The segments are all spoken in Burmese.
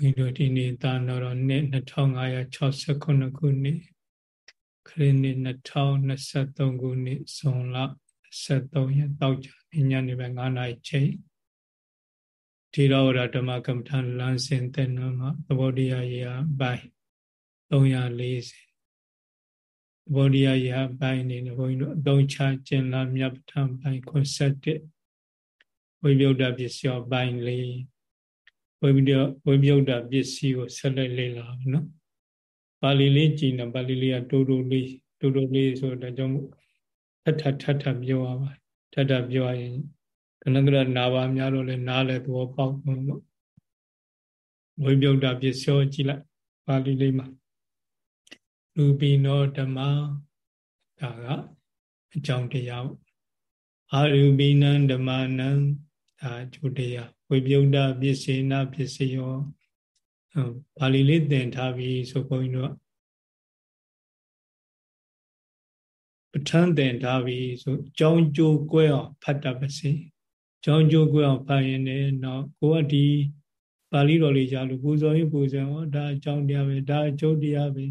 ဘုန်းကြီးတို့ဒီနေ့သာတော်နှစ်2569ခုနှစ်ခရစ်နှစ်2023ခုနှစ်ဇွန်လ23ရက်တောက်ကြညနေပိုင်း9နာရီချိန်ဒီတော်ရဓမ္မကမ္မထလမ်းစဉ်တဲ့နမှာသဘောတရားရာပိုင်း340သဘောတရားရာပိုင်းနေဘုန်းကြီးတို့အသုံးချကျင်လာမြတ်ပဋ္ဌာန်းပိုင်း71ဝိပယုဒ္ဓပစ္စယောပိုင်းလေး ဝိပယဝိပယုဒ္ဓပစ္စည်းကိုဆက်လက်လေ့လာပြီနော်ပါဠိလေးကြည်နေပါဠိလေးကတိုးတိုးလေးတိုးတိုးလေးဆိုတော့ကြောင့်ထထထထပြောရပါထထပြောရင်ကနကရနာပါများတော့လဲနားလဲသဘောပေါက်လို့ပေါ့ဝိပယုဒ္ဓပစ္စယောကြည်လိုက်ပါဠိလေးမှာလူပိနောဓမ္မဒါကအကြောင်းတရားအာရူပိနံဓမ္မနံဒါအကျိုးတရား ဝိပယုဒ္ဓပစ္စေနပစ္စယောပါဠိလေးသင်ထားပြီဆိုဘုန်းကြီးတို့ပဋ္ဌာန်းသင်ထားပြီဆိုကြောင်းကြိုးကွဲအောင်ဖတ်တတ်ပါစေကြောင်းကြိုးကွဲအောင်ဖတ်ရင်လည်းတော့ကိုကဒီပါဠိတော်လေးကြားလို့ပူဇော်ရင်ပူဇော်ဟောဒါအကြောင်းတရားပဲဒါအကျိုးတရားပဲ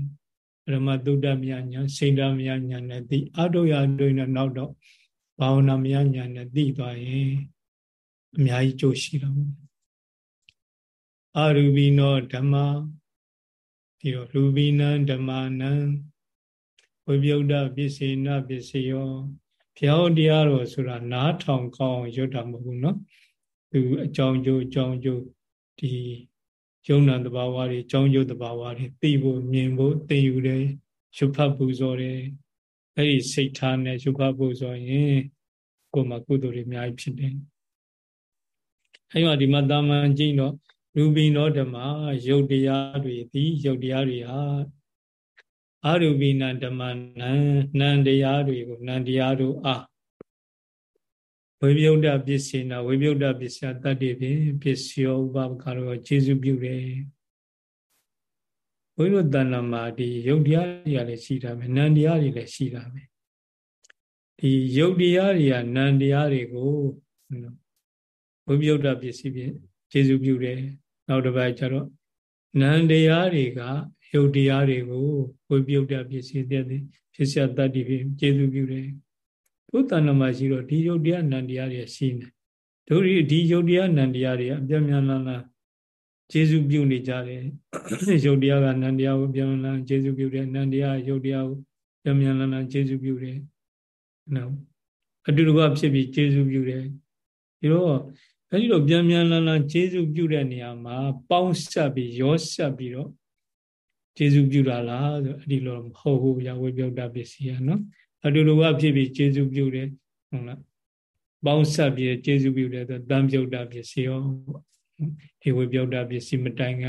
ပရမသုဒ္ဓမြညာစိန္ဒမြညာနဲ့သိအတုယတွင်တော့နောက်တော့ဘာဝနာမြညာနဲ့သိသွားရင် အများကြီးကြိုးရှိတော့အာရူပိနောဓမ္မပြီးတော့ရူပိနံဓမ္မနံဝိပယုဒ္ဓပစ္စေနပစ္စယောဘုရားတရားတော်ဆိုတာနားထောင်ကောင်းရွတ်တာမဟုတ်ဘူးเนาะသူအကြောင်းကျိုးအကြောင်းကျိုးဒီယုံနာတဘာဝတွေအကြောင်းကျိုးတဘာဝတွေသိဖို့မြင်ဖို့သိယူတယ်ရှုဖတ်ပူဇော်တယ်အဲ့ဒီစိတ်ထားနဲ့ရှုဖတ်ပူဇော်ရင်ကိုယ်မှာကုသိုလ်တွေအများကြီးဖြစ်တယ် အဲ့မှာဒီမှာတာမန်ကြည့်တော့ရူပိနောဓမ္မယုတ်တရားတွေသည်ယုတ်တရားတွေဟာအရူပိနဓမ္မနံနံတရားတွေကိုနံတရားတို့အားဝိပယုဒ္ဓပစ္စေနာဝိပယုဒ္ဓပစ္စယတတ္တိဖြင့်ပစ္စယောဥပပကာရောခြေစုပြုတယ်ဘုန်းကြီးတို့တဏ္ဍမှာဒီယုတ်တရားတွေကလည်းရှိတာပဲနံတရားတွေလည်းရှိတာပဲဒီယုတ်တရားတွေကနံတရားတွေကို ဝိပယုဒ္ဓပစ္စည်းဖြင့်ခြေစုပြုတယ်နောက်တစ်ပတ်ကျတော့နံတရားတွေကယုတ်တရားတွေကိုဝိပယုဒ္ဓပစ္စည်းတဲ့ဖြစ်ဆက်တတ္တိဖြင့်ခြေစုပြုတယ်ဘုသန္နမှာရှိတော့ဒီယုတ်တရားနံတရားတွေရှိနေတို့ဒီယုတ်တရားနံတရားတွေအပြည့်မြန်လာလာကျေစုပြုနေကြတယ်ယုတ်တရားကနန္တရားကိုပြန်လာကျေစုပြုတယ်နန္တရားယုတ်တရားကိုပြန်မြန်လာလာကျေစုပြုတယ်နော်အတူတကွဖြစ်ပြီးကျေစုပြုတယ်ဒီတော့ အဲဒီတော့ပြန်ပြန်လာလာကျေစုပြုတဲ့နေရာမှာ ပေါင်းဆက်ပြီးရောဆက်ပြီးတော့ကျေစုပြုတာလားဆိုအဲ့ဒီလိုမဟုတ်ဘူးဗျာဝိပယုတ်တပစ္စည်းရနော်အတူတူကဖြစ်ပြီးကျေစုပြုတယ်ဟုတ်လားပေါင်းဆက်ပြီးကျေစုပြုတယ်ဆိုတံပြုတ်တပစ္စည်းရောဒီဝိပယုတ်တပစ္စည်းမတိုင်က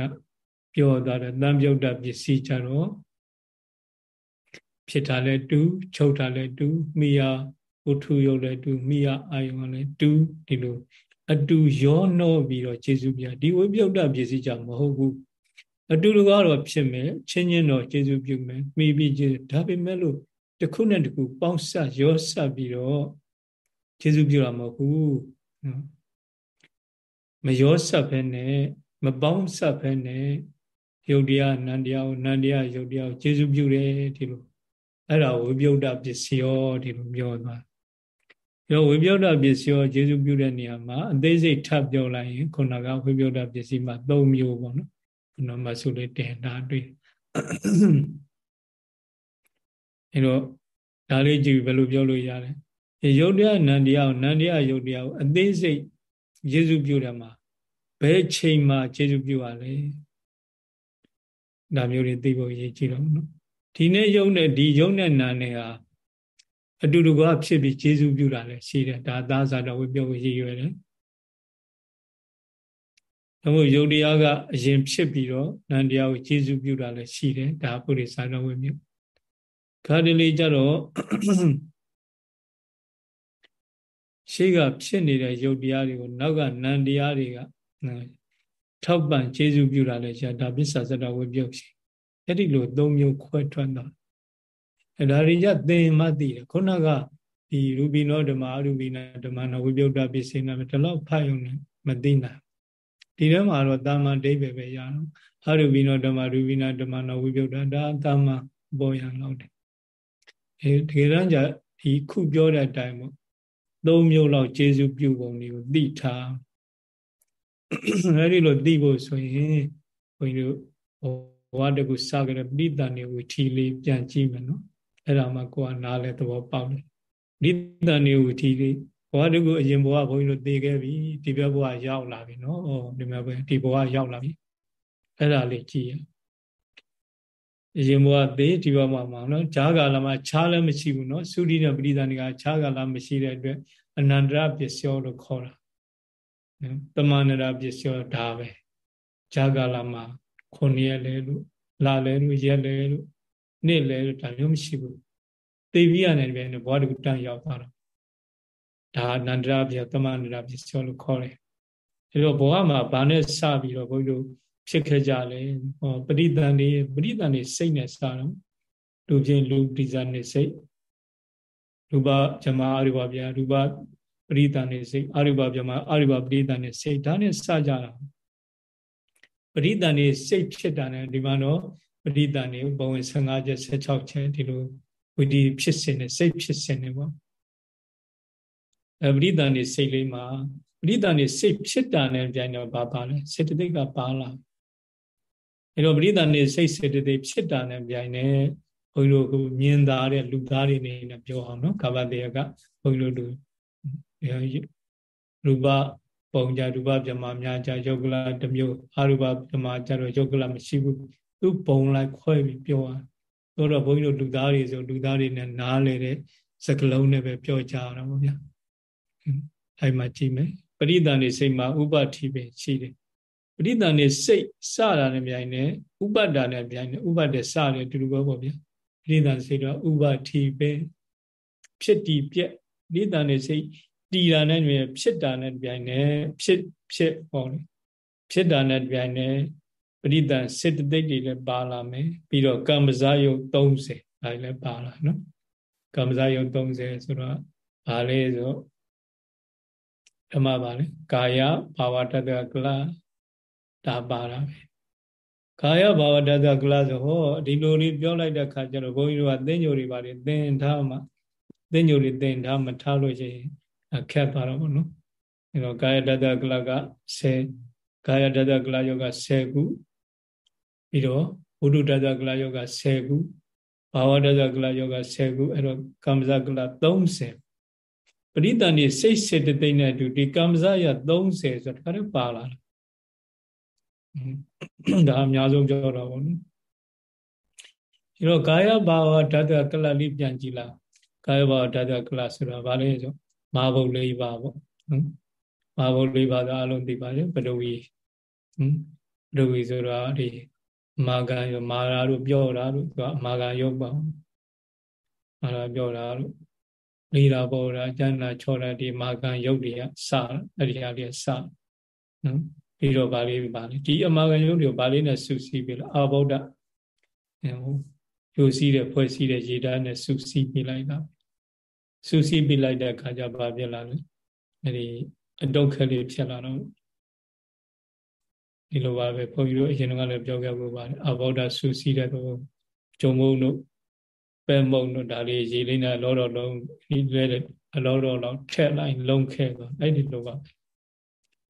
ပြောသွားတယ်တံပြုတ်တပစ္စည်းကြတော့ဖြစ်တာလဲတူချုပ်တာလဲတူမိယာဥထုယုတ်လဲတူမိယာအာယုံလဲတူဒီလို အတူရောနှောပြီးတော့ကျေစုပြဒီဝိပယုတ်တပစ္စည်းကြမဟုတ်ဘူးအတူတူကတော့ဖြစ်မယ်ချင်းချင်းတော့ကျေစုပြုမယ်မိပြီးကျေဒါပေမဲ့လို့တစ်ခုနဲ့တစ်ခုပေါင်းဆက်ရောဆက်ပြီးတော့ကျေစုပြုတာမဟုတ်ဘူးမရောဆက်ဖဲနဲ့မပေါင်းဆက်ဖဲနဲ့ယုတ်တရားနန္တရားကိုနန္တရားယုတ်တရားကိုကျေစုပြုတယ်ဒီလိုအဲ့ဒါဝိပယုတ်တပစ္စယောဒီလိုပြောသွား ရောဝိပယုတ်တပစ္စယောကျေစုပြုတဲ့နေရာမှာအသေးစိတ်ထပ်ပြောလိုက်ရင်ခုနကဝိပယုတ်တပစ္စည်းမှာ၃မျိုးပေါ့နော်ခုနမှာဆိုလေတင်တာတွေ့အဲတော့ဒါလေးကြည့်ဘယ်လိုပြောလို့ရလဲယုတ်တရားနန္တရားကိုနန္တရားယုတ်တရားကိုအသေးစိတ်ယေရှုပြုတယ်မှာဘယ်ချိန်မှာယေရှုပြုရလဲဒါမျိုးတွေသိဖို့ရည်ကြည့်တော့နော်ဒီနေ့ယုံနဲ့ဒီယုံနဲ့နာနဲ့ဟာ အတူတူကဖြစ်ပြီးယေရှုပြုတာလည်းရှိတယ်ဒါသာသာတော်ဝိပြောကိုရည်ရွယ်တယ်ဒါမို့ယုတ်တရားကအရင်ဖြစ်ပြီးတော့နန္တရားကိုယေရှုပြုတာလည်းရှိတယ်ဒါပုရိသတော်ဝိမြုခါတလေကြတော့ရှေ့ကဖြစ်နေတဲ့ယုတ်တရားတွေကိုနောက်ကနံတရားတွေကထောက်ပံ့ခြေစုပြုတာလည်းရှာဒါပစ္ဆာစတဝိပြုတ်ရှိအဲ့ဒီလိုသုံးမျိုးခွဲထွက်တာ အဲ့ဒါရိယသင်မှသိတယ်ခုနကဒီရူပိနောဓမ္မအရူပိနာဓမ္မနဝိပြုတ်တာပစ္စေနာဒီလောက်ဖတ်ရုံနဲ့မသိနိုင်ဒီထဲမှာတော့တာမန်ဒိဗ္ဗေပဲရတော့အရူပိနောဓမ္မရူပိနာဓမ္မနောဝိပယုတ်တာဒါတာမန်ပေါ်ရလောက်တယ်အဲတကယ်တမ်းကျဒီခုပြောတဲ့အတိုင်းပေါ့သုံးမျိုးလောက်ကျေစုပြုပုံတွေကိုသိထားအဲဒီလိုသိဖို့ဆိုရင်ဘုန်းကြီးတို့ဘဝတကူစကြတဲ့ပိဋကနေဝီထီလေးပြန်ကြည့်မယ်နော် အဲ့ဒါမှကိုယ်ကနားလဲသဘောပေါက်တယ်ပိဋကနေဝီထီလေးဘဝတကူအရင်ဘဝဘုန်းကြီးတို့သိခဲ့ပြီဒီဘက်ဘဝရောက်လာပြီနော်ဩဒီမှာပဲဒီဘဝရောက်လာပြီအဲ့ဒါလေးကြည့်ရအရင်ဘဝသိဒီဘဝမှာမှာနော်ဈာကာလမှာခြားလည်းမရှိဘူးနော်သုတိနဲ့ပရိသန္တိကခြားကာလမရှိတဲ့အတွက်အနန္တရပစ္စယောလို့ခေါ်တာတမန္တရာပစ္စယောဒါပဲဈာကာလမှာခုနှစ်ရက်လဲလို့လာလဲလို့ရက်လဲလို့ နေ့လဲလို့ဒါမျိုးမရှိဘူးသိပြီးရတယ်ပြန်ဘဝတကူတန်းရောက်သွားတော့ဒါအနန္တရာပြတမန္တရာပစ္စယောလို့ခေါ်တယ်အဲတော့ဘဝမှာဘာနဲ့စပြီးတော့ဘုန်းကြီးတို့ဖြစ်ခဲ့ကြလဲဟောပရိသန်တွေပရိသန်တွေစိတ်နဲ့စတော့လူချင်းလူပရိသန်တွေစိတ်ရူပဇမအရူပဗျာရူပပရိသန်တွေစိတ်အရူပဗျမအရူပပရိသန်တွေစိတ်ဒါနဲ့စကြတာပရိသန်တွေစိတ်ဖြစ်တာ ਨੇ ဒီမှာတော့ ပရိသန်တွေဘဝင်15ချက်16ချက်ဒီလိုဝိဒီဖြစ်စဉ်နဲ့စိတ်ဖြစ်စဉ်နဲ့ပေါ့အဲပရိသန်တွေစိတ်လေးမှာပရိသန်တွေစိတ်ဖြစ်တာနဲ့ပြိုင်တော့ဘာပါလဲစေတသိက်ကပါလာအဲတော့ပရိသန်တွေစိတ်စေတသိက်ဖြစ်တာနဲ့ပြိုင်နေဘုန်းကြီးတို့ကမြင်သားတဲ့လူသားတွေနေနဲ့ပြောအောင်နော်ကာဗတေယကဘုန်းကြီးတို့ရူပပုံကြရူပပြမများကြယုတ်ကလတစ်မျိုးအရူပပြမကြတော့ယုတ်ကလမရှိဘူး သူပုံလိုက်ခွဲပြီးပြောတာဆိုတော့ဘုန်းကြီးတို့လူသားတွေဆိုလူသားတွေနဲ့နားလေတဲ့စကလုံးနဲ့ပဲပြောကြတာပေါ့ဗျာအဲ့မှာကြည့်မယ်ပရိသန်နေစိတ်မှာဥပတိပဲရှိတယ်ပရိသန်နေစိတ်စတာနဲ့မြိုင်နေဥပတ္တာနဲ့မြိုင်နေဥပတ္တစတယ်တူတူပဲပေါ့ဗျာပရိသန်စိတ်တော့ဥပတိပဲဖြစ်တည်ပြက်ပရိသန်နေစိတ်တည်တာနဲ့မြိုင်ဖြစ်တာနဲ့မြိုင်နေဖြစ်ဖြစ်ဟောလေဖြစ်တာနဲ့မြိုင်နေ ပရိသန်စေတသိက်တွေလည်းပါလာမယ်ပြီးတော့ကမ္မဇာယုတ်30ဒါလည်းပါလာနော်ကမ္မဇာယုတ်30ဆိုတော့ဘာလဲဆိုဓမ္မပါလေကာယဘာဝတတကလဒါပါတာပဲကာယဘာဝတတကလဆိုဟောဒီလိုလေးပြောလိုက်တဲ့ခါကျတော့ဘုန်းကြီးတို့ကသင်္ညိုတွေပါလေသင်ထားမှသင်္ညိုတွေသင်ထားမထားလို့ရှိရင်အခက်သွားတော့ဘောနော်အဲတော့ကာယတတကလက10ကာယတတကလယောက10ခု ပြီးတော့ဝိတုတတကလယောက10ခုဘာဝတတကလယောက10ခုအဲ့တော့ကမ္မဇကလ30ပရိသန်နေစိတ်စေတသိက်နဲ့အတူဒီကမ္မဇရ30ဆိုတော့ဒါပါလာတယ်ဒါအများဆုံးပြောတော့ဗောနော်ဒီတော့ကာယဘာဝဓာတ်ကလလေးပြန်ကြည့်လားကာယဘာဝဓာတ်ကလဆိုတာဘာလဲဆိုမာဘုတ်လေးပါဗောနော်မာဘုတ်လေးပါဆိုအလုံးသိပါတယ်ပဒဝီဟမ်ပဒဝီဆိုတာဒီ မာဂံရောမာရာတို့ပြောတာတို့သူကမာဂံရုပ်ပါမာရာပြောတာတို့လေးတာပေါ်တာကျန်တာချောတာဒီမာကံယုတ်တွေကစအဲ့ဒီဟာလေးစနော်ပြီးတော့ဗာလေးပါလေဒီအမာကံယုတ်တွေကိုဗာလေးနဲ့စုစည်းပြီးတော့အာဗုဒ္ဓဟိုယူစည်းတဲ့ဖွဲ့စည်းတဲ့ရေဓာတ်နဲ့စုစည်းပြလိုက်တာစုစည်းပြလိုက်တဲ့အခါကျဘာဖြစ်လာလဲအဲ့ဒီအတုတ်ခက်လေးဖြစ်လာတော့ ဒီလိုပါပဲဘုန်းကြီးတို့အရင်ကလည်းပြောခဲ့ဖို့ပါတယ်အာဗုဒ္ဓစုစည်းတဲ့သဘောဂျုံမုံတို့ပဲမုံတို့ဒါလေးရေလေးနဲ့လောတော်လုံးဒီလဲအလောတော်လောက်ထက်လိုက်လုံးခဲသွားအဲ့ဒီလိုပါ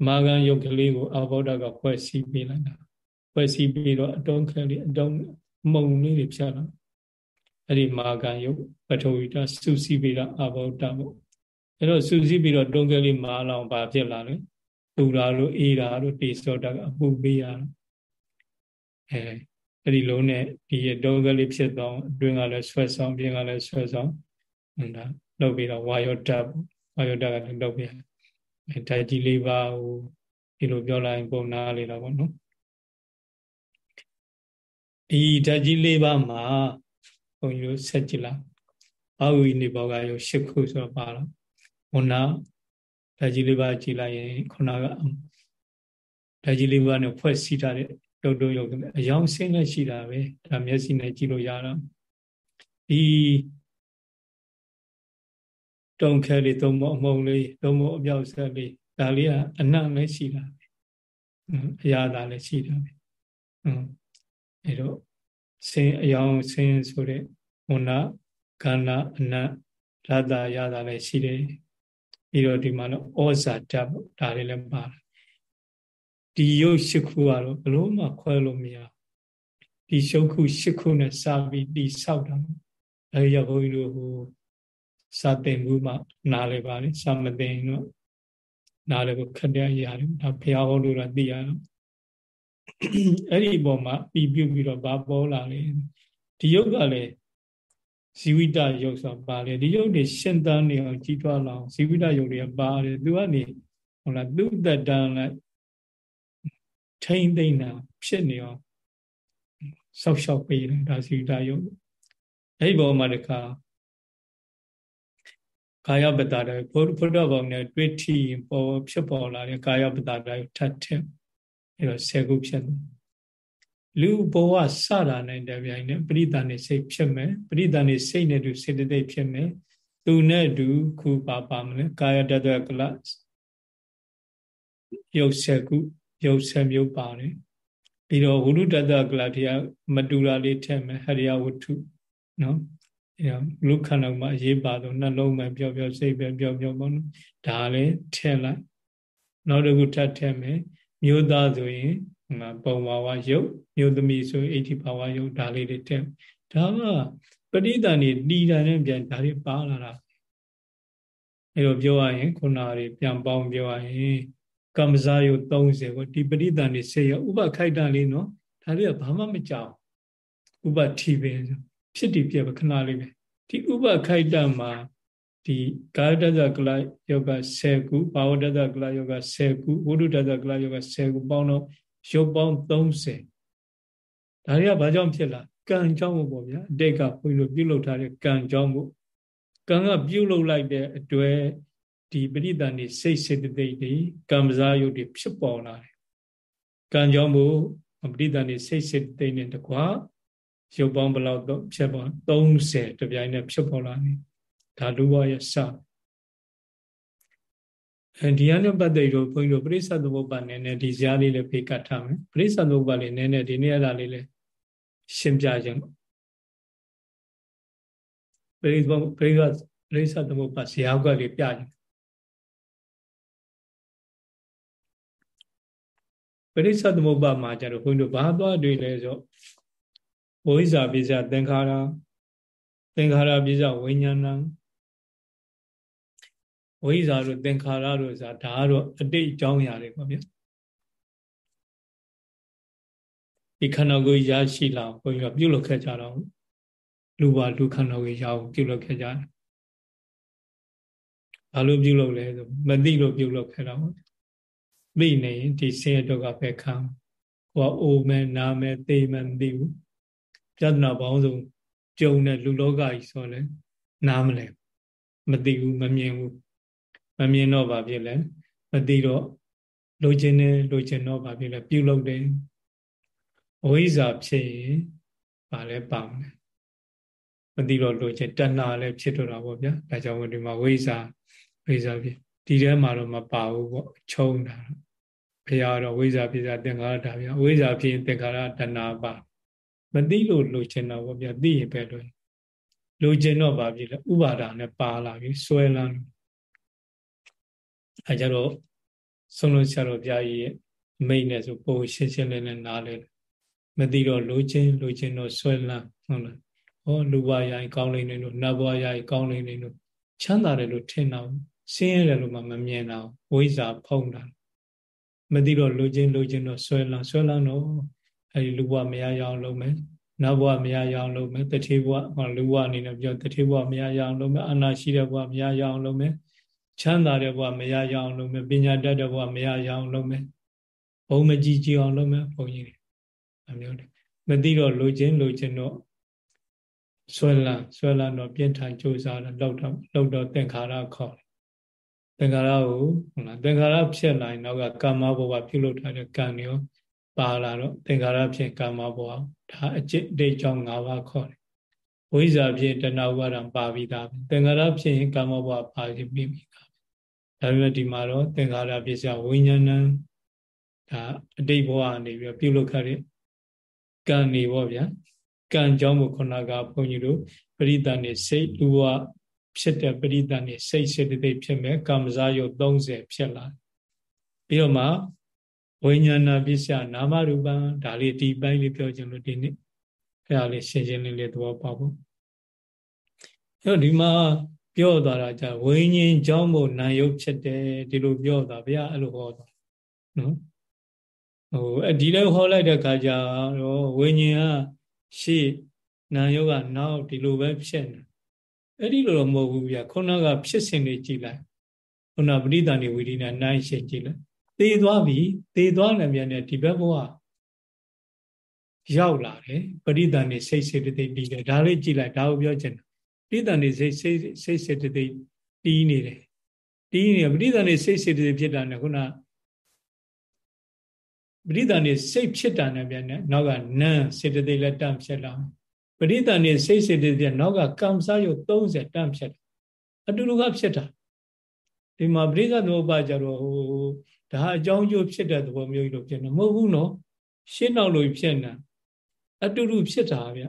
မာဂန်ယုတ်ကလေးကိုအာဘောဓကဖွဲ့စည်းပေးလိုက်တာဖွဲ့စည်းပြီးတော့အတုံးခဲလေးအတုံးမုံလေးတွေဖြတ်လာအဲ့ဒီမာဂန်ယုတ်ပထဝီတစုစည်းပြီးတော့အာဘောဓပေါ့အဲ့တော့စုစည်းပြီးတော့တုံးခဲလေးမာလောင်ပါဖြစ်လာတယ် တူတာလို့အေးတာလို့တေစောတာကအပူပေးရတာအဲအဲ့ဒီလုံးနဲ့ဒီတောကလေးဖြစ်တော့အတွင်းကလည်းဆွဲဆောင်ပြင်ကလည်းဆွဲဆောင်ဒါလုပ်ပြီးတော့ဝါယောတတ်ဝါယောတတ်ကလည်းလုပ်ပြီးအဲဓာတ်ကြီးလေးပါဟိုဒီလိုပြောလိုက်ပုံနာလေးတော့ဗောနော်ဒီဓာတ်ကြီးလေးပါမှာဘုံမျိုးဆက်ကြည့်လားအာဝိနေဘောကရော၈ခုဆိုတော့ပါတော့ခုန ဓာတ်ကြီးလေးပါကြည့်လိုက်ရင်ခုနကဓာတ်ကြီးလေးပါနဲ့ဖွဲ့စည်းထားတဲ့ရုပ်တို့ရုပ်တို့အယောင်ဆင်းနဲ့ရှိတာပဲဒါမျက်စိနဲ့ကြည့်လို့ရတော့ဒီတုံခဲလေးသုံးမအမုံလေးသုံးမအပြောက်ဆက်လေးဒါလေးကအနံ့လည်းရှိတာပဲအရာသာလည်းရှိတာပဲအဲတော့ဆင်းအယောင်ဆင်းဆိုတဲ့ဝဏကန္နာအနတ်ရတာရတာလည်းရှိတယ် ပြီးတော့ဒီမှာတော့ဩဇာတတ်ဒါတွေလည်းပါတယ်ဒီရုပ်ရှိခုကတော့ဘလို့မှခွဲလို့မရဒီရှုပ်ခုရှိခုနဲ့စာပြီးတိဆောက်တာအဲရဘုန်းကြီးတို့ဟိုစာသင်မှုမှနားလဲပါလေစာမသင်တော့နားလဲကိုခက်တဲ့အရာတွေဒါဘုရားဟောလို့တော့သိရတော့အဲ့ဒီပုံမှာပြီးပြုပြီးတော့ဗာပေါ်လာလေဒီယုတ်ကလည်း ဇီဝိတယုတ်ဆိုပါလေဒီယုတ်တွေရှင်းတန်းနေအောင်ကြီးထွားလာအောင်ဇီဝိတယုတ်တွေကပါတယ်သူကနေဟုတ်လားသူ့သက်တမ်းလိုက်ထိမ့်သိမ့်တာဖြစ်နေအောင်ဆောက်ရှောက်ပေးတယ်ဒါဇီဝိတယုတ်အဲ့ဒီပုံမှာတခါကာယပတ္တာတွေဘုရားဘောင်နဲ့တွေ့ထီပေါ်ဖြစ်ပေါ်လာတဲ့ကာယပတ္တာတွေထပ်ထည့်အဲ့တော့ဆယ်ခုဖြစ်တယ် လူဘဝစတာနိုင်တဲ့ပြိုင်နဲ့ပရိသန်နေစိတ်ဖြစ်မယ်ပရိသန်နေစိတ်နဲ့တူစေတသိက်ဖြစ်မယ်သူနဲ့တူခုပါပါမလဲကာယတတကလရုပ်ဆက်ခုရုပ်ဆက်မျိုးပါတယ်ပြီးတော့ဝုဒ္ဓတတကလတရားမတူတာလေးထည့်မယ်ဟရိယဝတ္ထုနော်အဲလူခန္ဓာမှာအရေးပါတော့နှလုံးပဲပြောပြောစိတ်ပဲပြောပြောပေါ့နော်ဒါလည်းထည့်လိုက်နောက်တစ်ခုထပ်ထည့်မယ်မျိုးသားဆိုရင် ပုံဘာဝယုတ်မျိုးသမီးဆိုအဋ္ဌိဘာဝယုတ်ဒါလေးတွေတက်ဒါကပဋိသန္ဓေတီတာနဲ့ပြန်ဒါတွေပါလာတာအဲလိုပြောရရင်ခုနတွေပြန်ပေါင်းပြောရရင်ကမ္မဇာယုတ်30ကိုဒီပဋိသန္ဓေစေရဥပခိုက်တာလေးနော်ဒါလေးကဘာမှမကြောက်ဥပထီပဲဖြစ်တည်ပြပဲခဏလေးပဲဒီဥပခိုက်တာမှာဒီကာယတ္တကလယောဂ10ခုဘာဝတ္တကလယောဂ10ခုဝိဓုတ္တကလယောဂ10ခုပေါင်းတော့ ရုပ်ပေါင်း30ဒါတွေကဘာကြောင့်ဖြစ်လာကံကြောင့်ပေါ့ဗျာအတိတ်ကဘုန်းကြီးတို့ပြုလုပ်ထားတဲ့ကံကြောင့်မို့ကံကပြုလုပ်လိုက်တဲ့အတွက်ဒီပရိသန်နေစိတ်စေတသိက်တွေကံမစားယုတ်တွေဖြစ်ပေါ်လာတယ်ကံကြောင့်မို့ပရိသန်နေစိတ်စေတသိက်နဲ့တကွာရုပ်ပေါင်းဘယ်လောက်တော့ဖြစ်ပေါ်30တပြိုင်နက်ဖြစ်ပေါ်လာတယ်ဒါလူဘရဲ့စ အဲဒီဟာနဲ့ပတ်သက်လို့ဘုန်းကြီးတို့ပရိစ္ဆသမုပ္ပါနည်းနည်းဒီဇာလေးလည်းဖေးကတ်ထားမယ်ပရိစ္ဆသမုပ္ပါလေးနည်းနည်းဒီနေ့အဲ့ဒါလေးလည်းရှင်းပြခြင်းပရိစ္ဆပရိစ္ဆပရိစ္ဆသမုပ္ပါဇာကလေးပြခြင်းပရိစ္ဆသမုပ္ပါမှာကျတော့ဘုန်းကြီးတို့ဘာသွားတွေ့လဲဆိုဝိဇ္ဇာပိစ္ဆသင်္ခါရသင်္ခါရပိစ္ဆဝိညာဏ ဝိဇ္ဇာတို့သင်္ခါရတို့ဆိုတာဒါကတော့အတိတ်အကြောင်းအရာတွေပေါ့ဗျာဒီခန္ဓာကိုယ်ရရှိလာဘုန်းကြီးကပြုလုပ်ခဲ့ကြတော့လူပါလူခန္ဓာကိုယ်ရအောင်ပြုလုပ်ခဲ့ကြတယ်ဘာလို့ပြုလုပ်လဲဆိုမသိလို့ပြုလုပ်ခဲ့တော့သိနေရင်ဒီဆင်းရဲဒုက္ခပဲခံဟိုအိုမယ်နားမယ်သိမယ်မသိဘူးပြဿနာပေါင်းစုံကြုံတဲ့လူလောကကြီးဆိုလဲနားမလဲမသိဘူးမမြင်ဘူး မမြင်တော့ဘာဖြစ်လဲမသိတော့လိုချင်တယ်လိုချင်တော့ဘာဖြစ်လဲပြုလုပ်တယ်အဝိဇ္ဇာဖြစ်ရင်ဘာလဲပါမယ်မသိတော့လိုချင်တဏှာလည်းဖြစ်တော့တာပေါ့ဗျာဒါကြောင့်ဒီမှာဝိဇ္ဇာဝိဇ္ဇာဖြစ်ဒီထဲမှာတော့မပါဘူးပေါ့ခြုံတာဘုရားတော့ဝိဇ္ဇာဖြစ်တာသင်္ခါရတာဗျာဝိဇ္ဇာဖြစ်ရင်သင်္ခါရတဏှာပါမသိလို့လိုချင်တော့ပေါ့ဗျာသိရင်ပဲလို့လိုချင်တော့ဘာဖြစ်လဲဥပါဒါနဲ့ပါလာပြီဆွဲလန်း အဲကြတော့ဆုံးလို့ဆရာတော်ဘုရားကြီးရဲ့မိတ်နဲ့ဆိုပုံရှင်းရှင်းလင်းလင်းနားလဲမသိတော့လိုချင်လိုချင်တော့ဆွဲလန်းဟုတ်လားဟောလူဘဝရိုင်းကောင်းလိမ့်နေလို့နတ်ဘဝရိုင်းကောင်းလိမ့်နေလို့ချမ်းသာတယ်လို့ထင်တော့ဆင်းရဲတယ်လို့မှမမြင်တော့ဝိဇ္ဇာဖုံးတာမသိတော့လိုချင်လိုချင်တော့ဆွဲလန်းဆွဲလန်းတော့အဲဒီလူဘဝမရရအောင်လုပ်မယ်နတ်ဘဝမရရအောင်လုပ်မယ်တတိဘဝဟောလူဘဝအနေနဲ့ပြောတတိဘဝမရရအောင်လုပ်မယ်အနာရှိတဲ့ဘဝမရရအောင်လုပ်မယ် ချမ်းသာတဲ့ဘဝမရရအောင်လုပ်မယ်ပညာတတ်တဲ့ဘဝမရရအောင်လုပ်မယ်ဘုံမကြည်ကြည်အောင်လုပ်မယ်ဘုံကြီးတွေအမျိုးတွေမသိတော့လိုချင်လိုချင်တော့ဆွဲလန်းဆွဲလန်းတော့ပြင်းထန်ကြိုးစားတော့လောက်တော့လောက်တော့သင်္ခါရခေါ်တယ်သင်္ခါရကိုဟုတ်လားသင်္ခါရဖြစ်လာရင်တော့ကာမဘဝပြုလုပ်ထားတဲ့ကံတွေရောပါလာတော့သင်္ခါရဖြစ်ကာမဘဝဒါအကျင့်ဒိတ်ကြောင့်၅ပါးခေါ်တယ်ဝိဇ္ဇာဖြစ်တဏှာဥပါဒံပါပြီးသားသင်္ခါရဖြစ်ရင်ကာမဘဝပါပြီးပြီ ဒါပေမဲ့ဒီမှာတော့သင်္ခါရပစ္စယဝိညာဏံဒါအတိတ်ဘဝနေပြီးပြုလုပ်ခဲ့တဲ့ကံနေပေါ့ဗျာကံကြောင့်မို့ခုနကဘုန်းကြီးတို့ပရိသတ်နေစိတ်လူဘဝဖြစ်တဲ့ပရိသတ်နေစိတ်စေတသိက်ဖြစ်မဲ့ကာမဇာယုတ်30ဖြစ်လာပြီးတော့မှဝိညာဏပစ္စယနာမရူပံဒါလေးဒီပိုင်းလေးပြောချင်လို့ဒီနေ့အဲ့ဒါလေးရှင်းရှင်းလေးလေးသဘောပေါက်ဖို့အဲ့တော့ဒီမှာ ပြောသွားတာじゃဝိညာဉ်ကြောင့်မို့နာယုတ်ဖြစ်တယ်ဒီလိုပြောတာဗျာအဲ့လိုဟောတာနော်ဟိုဒီလိုဟောလိုက်တဲ့ခါကျတော့ဝိညာဉ်ကရှေ့နာယုတ်ကနောက်ဒီလိုပဲဖြစ်နေအဲ့ဒီလိုတော့မဟုတ်ဘူးဗျာခုနကဖြစ်စဉ်တွေကြည့်လိုက်ခုနပရိသန္တိဝိရိယနိုင်ရှင်းကြည့်လိုက်သေသွားပြီသေသွားလည်းမြန်နဲ့ဒီဘက်ဘဝရောက်လာတယ်ပရိသန္တိစိတ်စေတသိက်ပြီးတယ်ဒါလေးကြည့်လိုက်ဒါကိုပြောချင်တယ် ပရိသန္တိစိတ်စိတ်စိတ်စေတသိက်တီးနေတယ်တီးနေပရိသန္တိစိတ်စေတသိက်ဖြစ်တာနဲ့ခုနပရိသန္တိစိတ်ဖြစ်တာနဲ့ပြန်နဲ့နောက်ကနန်းစေတသိက်လက်တန့်ဖြစ်လာပရိသန္တိစိတ်စေတသိက်နောက်ကကံစားရုပ်30တန့်ဖြစ်အတူတူကဖြစ်တာဒီမှာပရိသတ်သမုပ္ပါကြတော့ဟိုဒါအကြောင်းကျိုးဖြစ်တဲ့သဘောမျိုးလို့ဖြစ်နေမဟုတ်ဘူးနော်ရှင်းနောက်လို့ဖြစ်နေအတူတူဖြစ်တာဗျ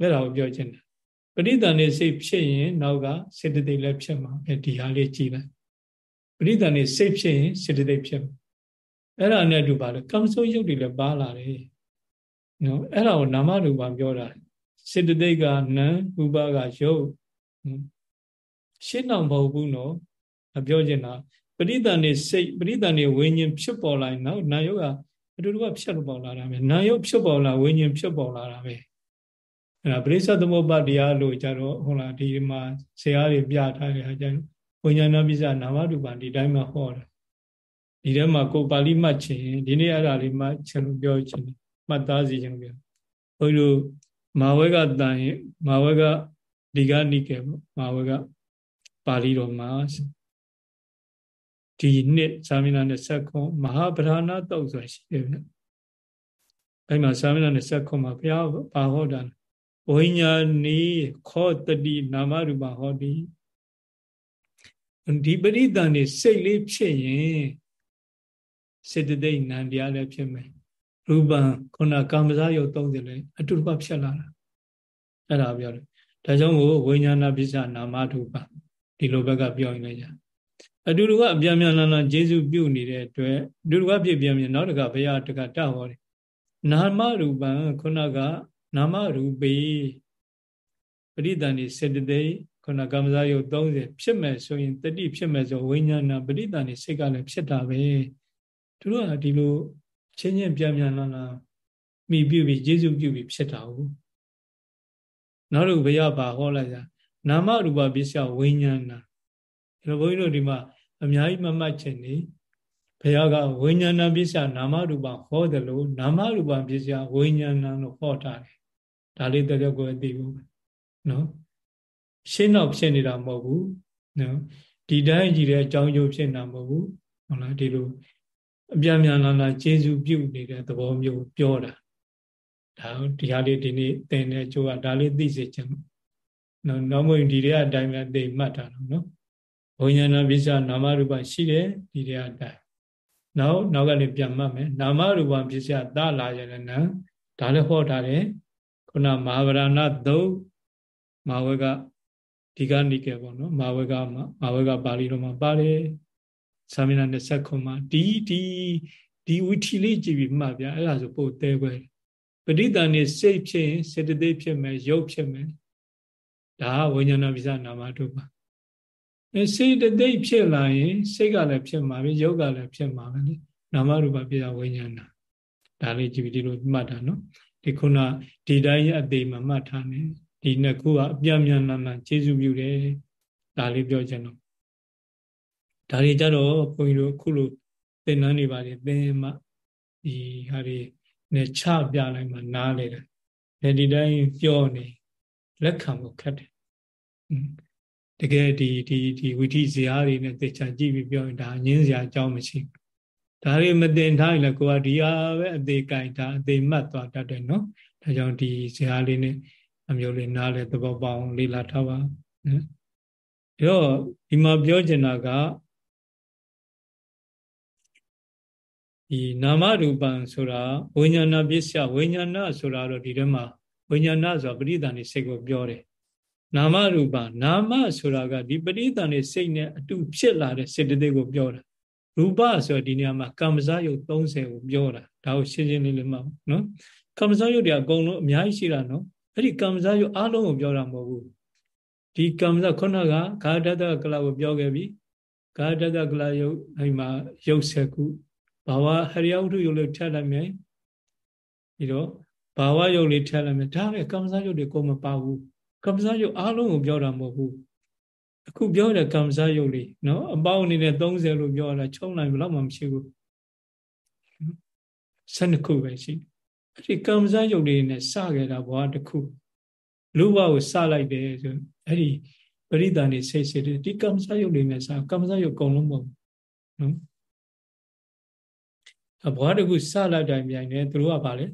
အဲ့ဒါကိုပြောချင်တယ် ပရိသန်နေစိတ်ဖြစ်ရင်နောက်ကစေတသိက်လည်းဖြစ်မှာပဲဒီဟာလေးကြည့်လိုက်ပရိသန်နေစိတ်ဖြစ်ရင်စေတသိက်ဖြစ်မှာအဲ့ဒါနဲ့တူပါလေကံစိုးရုပ်တွေလည်းပါလာတယ်နော်အဲ့ဒါကိုနာမရူပပြောတာစေတသိက်ကနံရူပကရုပ်ရှင်းအောင်မဟုတ်ဘူးနော်မပြောချင်တာပရိသန်နေစိတ်ပရိသန်နေဝိညာဉ်ဖြစ်ပေါ်လာရင်နော်နာယုတ်ကအတူတူကဖြစ်ပေါ်လာတာပဲနာယုတ်ဖြစ်ပေါ်လာဝိညာဉ်ဖြစ်ပေါ်လာတာပဲ အဲ့ဒါပရိစ္ဆသမုပ္ပါတရားလို့ကြတော့ဟုတ်လားဒီမှာဆရာတွေပြထားတဲ့ဟာကြတော့ဝိညာဏပိစ္ဆနာမရူပဒီတိုင်းမှာဟောတယ်ဒီထဲမှာကိုပါဠိမှတ်ချင်ဒီနေ့အဲ့ဒါလေးမှချင်လို့ပြောချင်တယ်မှတ်သားစီချင်ပြောဘုန်းကြီးတို့မာဝဲကတန်ရင်မာဝဲကဒီကနိကေပေါ့မာဝဲကပါဠိတော်မှာဒီနှစ်သာမဏေ29မဟာဗราဏတုတ်ဆိုရှိတယ်ဗျအဲ့မှာသာမဏေ29မှာဘုရားဘာဟောတာ ဝိညာဏီခောတတိနာမရူပဟောတိဒီပရိသန်နေစိတ်လေးဖြစ်ရင်စေတသိက်နံတရားလည်းဖြစ်မယ်ရူပံခုနကာမဇာယုတ်30လည်းအတူတူဖြစ်လာတာအဲ့ဒါပြောတယ်ဒါကြောင့်မို့ဝိညာဏပိစ္ဆနာမရူပဒီလိုဘက်ကပြောရင်လည်းအတူတူကအပြန်ပြန်လန်းလန်းဂျေစုပြုနေတဲ့အတွက်အတူတူကပြည့်ပြန်ပြန်နောက်တကဘုရားတကတဟောတယ်နာမရူပံခုနက နာမရူပေပရိသန္တိစေတသိက်ခုနကမ္မဇာယုတ်30ဖြစ်မယ်ဆိုရင်တတိဖြစ်မယ်ဆိုဝိညာဏပရိသန္တိစိတ်ကလည်းဖြစ်တာပဲသူတို့ကဒီလိုချင်းချင်းပြန်ပြန်လန်းလန်းမိပြုပြီးဂျေစုပြုပြီးဖြစ်တာဟုတ်နောက်တစ်ခုဘုရားပါဟောလိုက်တာနာမရူပပစ္စယဝိညာဏအဲ့တော့ဘုန်းကြီးတို့ဒီမှာအများကြီးမမှတ်ချင်နေဘုရားကဝိညာဏပစ္စယနာမရူပဟောတယ်လို့နာမရူပပစ္စယဝိညာဏလို့ဟောထားတယ် ဒါလေးတကယ်ကိုသိဖို့နော်ရှင်းတော့ဖြစ်နေတာမဟုတ်ဘူးနော်ဒီတိုင်းကြည့်တဲ့အကြောင်းကျိုးဖြစ်နေတာမဟုတ်ဘူးဟုတ်လားဒီလိုအပြမြန်လာလာကျေစုပြုတ်နေတဲ့သဘောမျိုးပြောတာဒါဒီဟာလေးဒီနေ့သင်တဲ့ကျိုးကဒါလေးသိစေချင်နော်နောက်မှဒီတွေအတိုင်းပဲသိမှတ်တာနော်ဘုံညာနာပိစ္ဆနာမရူပရှိတယ်ဒီတွေအတိုင်းနောက်နောက်ကနေပြန်မှတ်မယ်နာမရူပပိစ္ဆသလာရဏဒါလည်းဟောထားတယ် ခုနမဟာဗရဏသုတ်မာဝကဒီကနိကေပေါ့နော်မာဝကမှာမာဝကပါဠိတော်မှာပါတယ်သာမဏေ29မှာဒီဒီဒီဝီထီလေးကြည့်ပြီးမှတ်ဗျာအဲ့ဒါဆိုပို့သေးခွဲပဋိသန္ဓေစိတ်ဖြစ်ရင်စေတသိက်ဖြစ်မယ်ရုပ်ဖြစ်မယ်ဒါဝိညာဏပိစနာမတုပါအဲစေတသိက်ဖြစ်လာရင်စိတ်ကလည်းဖြစ်မှာပဲရုပ်ကလည်းဖြစ်မှာပဲလေနာမရူပပိစဝိညာဏဒါလေးကြည့်ပြီးဒီလိုမှတ်တာနော် ဒီခုနဒီတိုင်းအသေးမှမှတ်ထားနေဒီနှစ်ခုကအပြမြန်လမ်းလမ်းကျေစုပြုတယ်ဒါလေးပြောချင်တော့ဒါတွေကြတော့ဘုန်းကြီးတို့ခုလိုသင်တန်းနေပါတယ်သင်မှဒီဟာတွေနဲ့ချပြလိုက်မှနားလေတယ်အဲဒီတိုင်းပြောနေလက်ခံဖို့ခက်တယ်တကယ်ဒီဒီဒီဝိသီဇာတွေနဲ့သေချာကြည့်ပြီးပြောရင်ဒါငင်းစရာအကြောင်းမရှိဘူး ဒါတွေမတင်ထားရင်လည်းကိုကဒီဟာပဲအသေးကြိုင်တာအသေးမှတ်သွားတတ်တယ်နော်ဒါကြောင့်ဒီဇာလေးနဲ့အမျိုးလေးနားလဲသဘောပေါအောင်လေ့လာထားပါနော်ဒါတော့ဒီမှာပြောချင်တာကဒီနာမရူပံဆိုတာဝိညာဏပစ္စယဝိညာဏဆိုတာတော့ဒီထဲမှာဝိညာဏဆိုတာပရိသန်နေစိတ်ကိုပြောတယ်နာမရူပနာမဆိုတာကဒီပရိသန်နေစိတ်နဲ့အတူဖြစ်လာတဲ့စေတသိက်ကိုပြောတာ ရူပဆိုဒီနေရာမှာကမ္မဇယုတ်30ကိုပြောတာဒါကိုရှင်းရှင်းလေးလေးမှနော်ကမ္မဇယုတ်တွေအကုန်လုံးအများကြီးရှိတာနော်အဲ့ဒီကမ္မဇယုတ်အလုံးကိုပြောတာမဟုတ်ဘူးဒီကမ္မဇခုနကဂါတတကလကိုပြောခဲ့ပြီဂါတတကလယုတ်အဲ့မှာယုတ်ဆက်ခုဘာဝဟရိယဝတ္ထုယုတ်လေးထည့်လိုက်မယ်ပြီးတော့ဘာဝယုတ်လေးထည့်လိုက်မယ်ဒါပဲကမ္မဇယုတ်တွေကိုမပါဘူးကမ္မဇယုတ်အလုံးကိုပြောတာမဟုတ်ဘူး အခုပြောတဲ့ကမ္မဇယုတ်လေးနော်အပေါင်းအနေနဲ့30လို့ပြောတာချုံနိုင်ဘယ်တော့မှမရှိဘူး12ခုပဲရှိအဲ့ဒီကမ္မဇယုတ်လေးနဲ့စခဲ့တာဘဝတစ်ခုလူဘကိုစလိုက်တယ်ဆိုအဲ့ဒီပရိသန်နေစိတ်စိတ်ဒီကမ္မဇယုတ်လေးနဲ့စကမ္မဇယုတ်အကုန်လုံးမဟုတ်နော်အဘွားတခုစလိုက်တိုင်းပြိုင်တယ်သူတို့ကဗာလဲ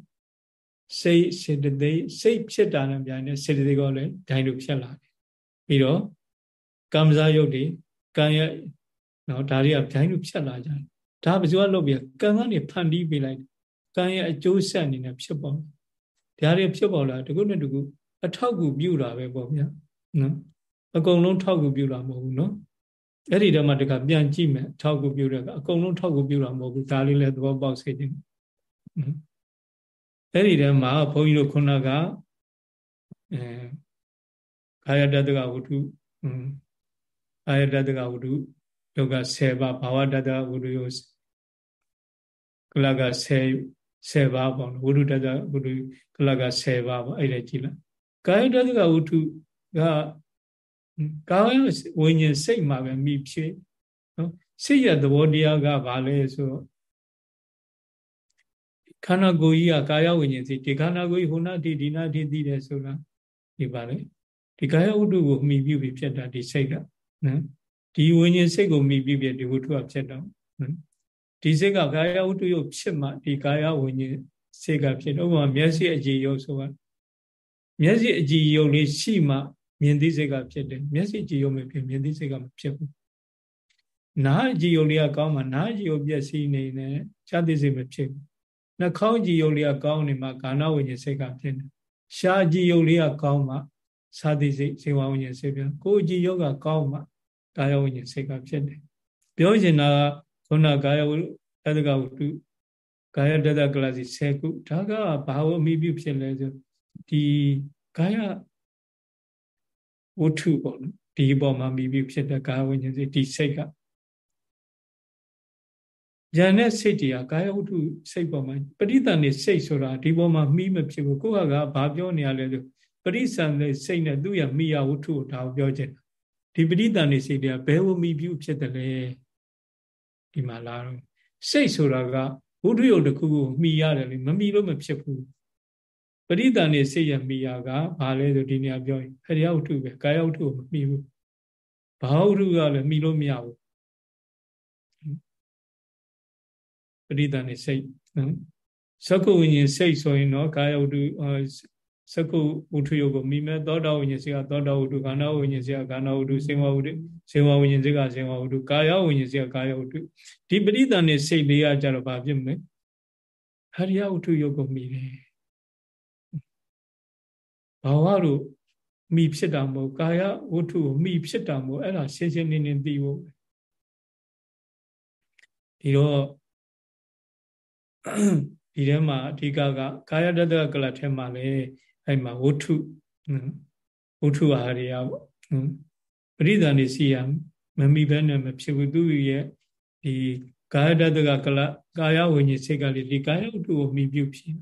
စိတ်စေတသိက်စိတ်ဖြစ်တာနဲ့ပြိုင်တယ်စေတသိက်ကလည်းဒိုင်းလို့ဖြစ်လာတယ်ပြီးတော့ ကမ္မဇယုတ်တွေကံရနော်ဒါတွေကဒိုင်းလို့ဖြစ်လာကြတယ်ဒါဘယ်သူကလုပ်ပြကံကနေဖန်တီးပေးလိုက်ကံရဲ့အကျိုးဆက်အနေနဲ့ဖြစ်ပေါ်တယ်ဒါတွေဖြစ်ပေါ်လာတကုနဲ့တကုအထောက်ကူပြုတာပဲပေါ့ဗျာနော်အကုန်လုံးထောက်ကူပြုတာမဟုတ်ဘူးနော်အဲ့ဒီတော့မှတခါပြန်ကြည့်မယ်ထောက်ကူပြုတဲ့ကအကုန်လုံးထောက်ကူပြုတာမဟုတ်ဘူးဒါလေးလည်းသဘောပေါက်စေတယ်အဲ့ဒီထဲမှာဘုန်းကြီးတို့ခုနကအဲကာယတတကဝတ္ထု ကာယတတကဝတ္ထုယောဂ10ပါးဘာဝတတကဝတ္ထုယောကလက10 10ပါးပေါ့ဝတ္ထုတတဝတ္ထုကလက10ပါးပေါ့အဲ့ဒါကြည့်လိုက်ကာယတတကဝတ္ထုကကာယဝိညာဉ်စိတ်မှာပဲမိဖြစ်နော်စိတ်ရသဘောတရားကဘာလဲဆိုတော့ခန္ဓာကိုယ်ကြီးကကာယဝိညာဉ်စိတ်ဒီခန္ဓာကိုယ်ကြီးဟိုနာတိဒီနာတိသိတယ်ဆိုတာဒီပါလေဒီကာယဝတ္ထုကိုမိပြုပြီးဖြစ်တာဒီစိတ်က နော်ဒီဝိညာဉ်စိတ်ကိုမိပြုပြီးဒီဝတ္ထုကဖြစ်တော့နော်ဒီစိတ်ကကာယဝတ္ထုရုပ်ဖြစ်မှဒီကာယဝိညာဉ်စိတ်ကဖြစ်တော့ဥပမာမျက်စိအကြည်ရုပ်ဆိုတာမျက်စိအကြည်ရုပ်လေးရှိမှမြင်သိစိတ်ကဖြစ်တယ်မျက်စိကြည်ရုံမဖြစ်မြင်သိစိတ်ကမဖြစ်ဘူးနားကြည်ရုံလေးကကောင်းမှနားကြည်ရုံပြည့်စည်နေတယ်ခြားသိစိတ်မဖြစ်ဘူးနှာခေါင်းကြည်ရုံလေးကကောင်းနေမှကာဏဝိညာဉ်စိတ်ကဖြစ်တယ်ရှားကြည်ရုံလေးကကောင်းမှသာသိစိတ်ဇေဝဝိညာဉ်စိတ်ပြန်ကိုယ်ကြည်ရုံကကောင်းမှ ကာယဝိညာဉ်စိတ်ကဖြစ်တယ်ပြောချင်တာကခုနကာယဝတတကဝတ္ထုကာယတတကလစီ10ခုဒါကဘာဝအမိပြုဖြစ်လဲဆိုဒီကာယဝတ္ထုပေါ့နော်ဒီပေါ်မှာမိပြီးဖြစ်တဲ့ကာယဝိညာဉ်စိတ်ဒီစိတ်ကဉာဏ်နဲ့စိတ်တရားကာယဝတ္ထုစိတ်ပေါ်မှာပရိသန်နေစိတ်ဆိုတာဒီပေါ်မှာမိမဖြစ်ဘူးကိုယ့်ဟာကဘာပြောနေရလဲဆိုပရိသန်နေစိတ်နဲ့သူ့ရမိယဝတ္ထုကိုဒါကိုပြောချင် ဒီပရိသန်နေစိတ်တရားဘယ်ဝမိပြုဖြစ်တယ်လဲဒီမှာလာတော့စိတ်ဆိုတာကဝတ္ထုယုတ်တစ်ခုကိုမိရတယ်လေမမိလို့မဖြစ်ဘူးပရိသန်နေစိတ်ရမိရကဘာလဲဆိုဒီနေရာပြောရင်ဟရိယဝတ္ထုပဲကာယဝတ္ထုကိုမမိဘူးဘာဝတ္ထုကလည်းမိလို့မရဘူးပရိသန်နေစိတ်နော်သက္ကုဝိညာဉ်စိတ်ဆိုရင်တော့ကာယဝတ္ထု သက္ကုဝတ္ထုယုတ်ကိုမိမဲ့သောတာဝိညာဉ်စိတ်ကသောတာဝတ္ထုခန္ဓာဝိညာဉ်စိတ်ကခန္ဓာဝတ္ထုစေဝဝတ္ထုစေဝဝိညာဉ်စိတ်ကစေဝဝတ္ထုကာယဝိညာဉ်စိတ်ကကာယဝတ္ထုဒီပရိသန်နေစိတ်လေးကကြတော့ဘာဖြစ်မလဲဟရိယဝတ္ထုယုတ်ကိုမိတယ်ဘာဝတို့မိဖြစ်တာမဟုတ်ကာယဝတ္ထုကိုမိဖြစ်တာမဟုတ်အဲ့ဒါရှင်းရှင်းလင်းလင်းသိဖို့ဒီတော့ဒီထဲမှာအဓိကကကာယတတကလထဲမှာလေ အဲ့မှာဝတ္ထုဝတ္ထုအာရိယပေါ့ပရိသန်နေစီရမမိဘဲနဲ့မဖြစ်ဘူးသူရဲ့ဒီကာယတတကကလကာယဝိညာဉ်စိတ်ကလေးဒီကာယဝတ္ထုကိုမိပြုဖြစ်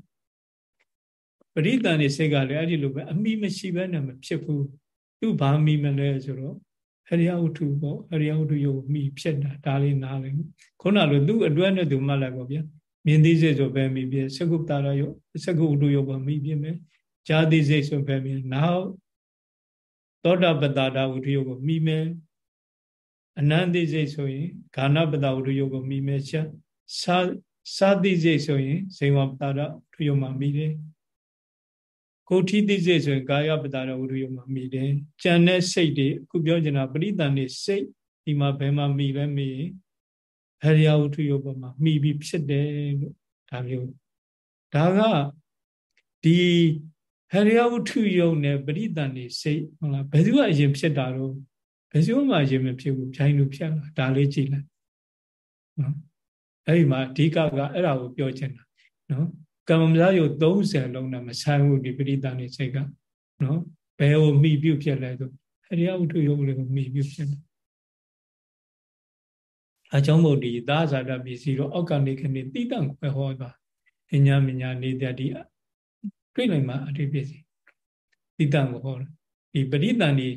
ပရိသန်နေစိတ်ကလည်းအဲ့ဒီလိုပဲအမိမရှိဘဲနဲ့မဖြစ်ဘူးသူဘာမိမလဲဆိုတော့အရိယဝတ္ထုပေါ့အရိယဝတ္ထုယုတ်မိဖြစ်တာဒါလေးနားလည်ခုနလိုသူ့အတွက်နဲ့သူမှတ်လိုက်ပေါ့ဗျာမြင်သိစိတ်ဆိုပဲမိပြစကုပ္တာရယုတ်စကုဝတ္ထုယုတ်ပါမိပြမယ် ဈာတိစိတ်ဆိုပဲမြင်နောက်သောတာပတ္တာဝတ္ထုယုတ်ကိုမိမယ်အနန္တိစိတ်ဆိုရင်ဂာနပတ္တဝတ္ထုယုတ်ကိုမိမယ်ရှာသာတိစိတ်ဆိုရင်ဇေဝပတ္တာဝတ္ထုယုတ်မှာမိတယ်ကိုထိသိစိတ်ဆိုရင်ကာယပတာရဝိရိယမှာမိတယ်ကြံတဲ့စိတ်တွေအခုပြောချင်တာပရိသန်နေစိတ်ဒီမှာဘယ်မှာမိလဲမိဟရိယဝတ္ထုယုတ်ပေါ်မှာမှီပြီးဖြစ်တယ်လို့ဒါမျိုးဒါကဒီ ဟရိယဝတ္ထုယုတ်နဲ့ပရိသန်နေစိတ်ဟုတ်လားဘယ်သူကအရင်ဖြစ်တာတော့ဘယ်သူမှအရင်မဖြစ်ဘူးဖြိုင်းလို့ဖြစ်လာဒါလေးကြည့်လိုက်နော်အဲ့ဒီမှာအဓိကကအဲ့ဒါကိုပြောချင်တာနော်ကမ္မဇာယုတ်30လုံးနဲ့မဆိုင်ဘူးဒီပရိသန်နေစိတ်ကနော်ဘယ်ကိုမိပြုတ်ဖြစ်လဲဆိုဟရိယဝတ္ထုယုတ်လေးကိုမိပြုတ်ဖြစ်တယ်အကြောင်းမို့ဒီသာဇာတပစ္စည်းတော့အောက်ကနေခနေတိတန့်ခွဲဟောသွားအညာမညာနေတဲ့ဒီ တွေ့နိုင်မှာအတိပစ္စည်းတိတန့်ကိုဟောတယ်ဒီပရိသန်ဒီ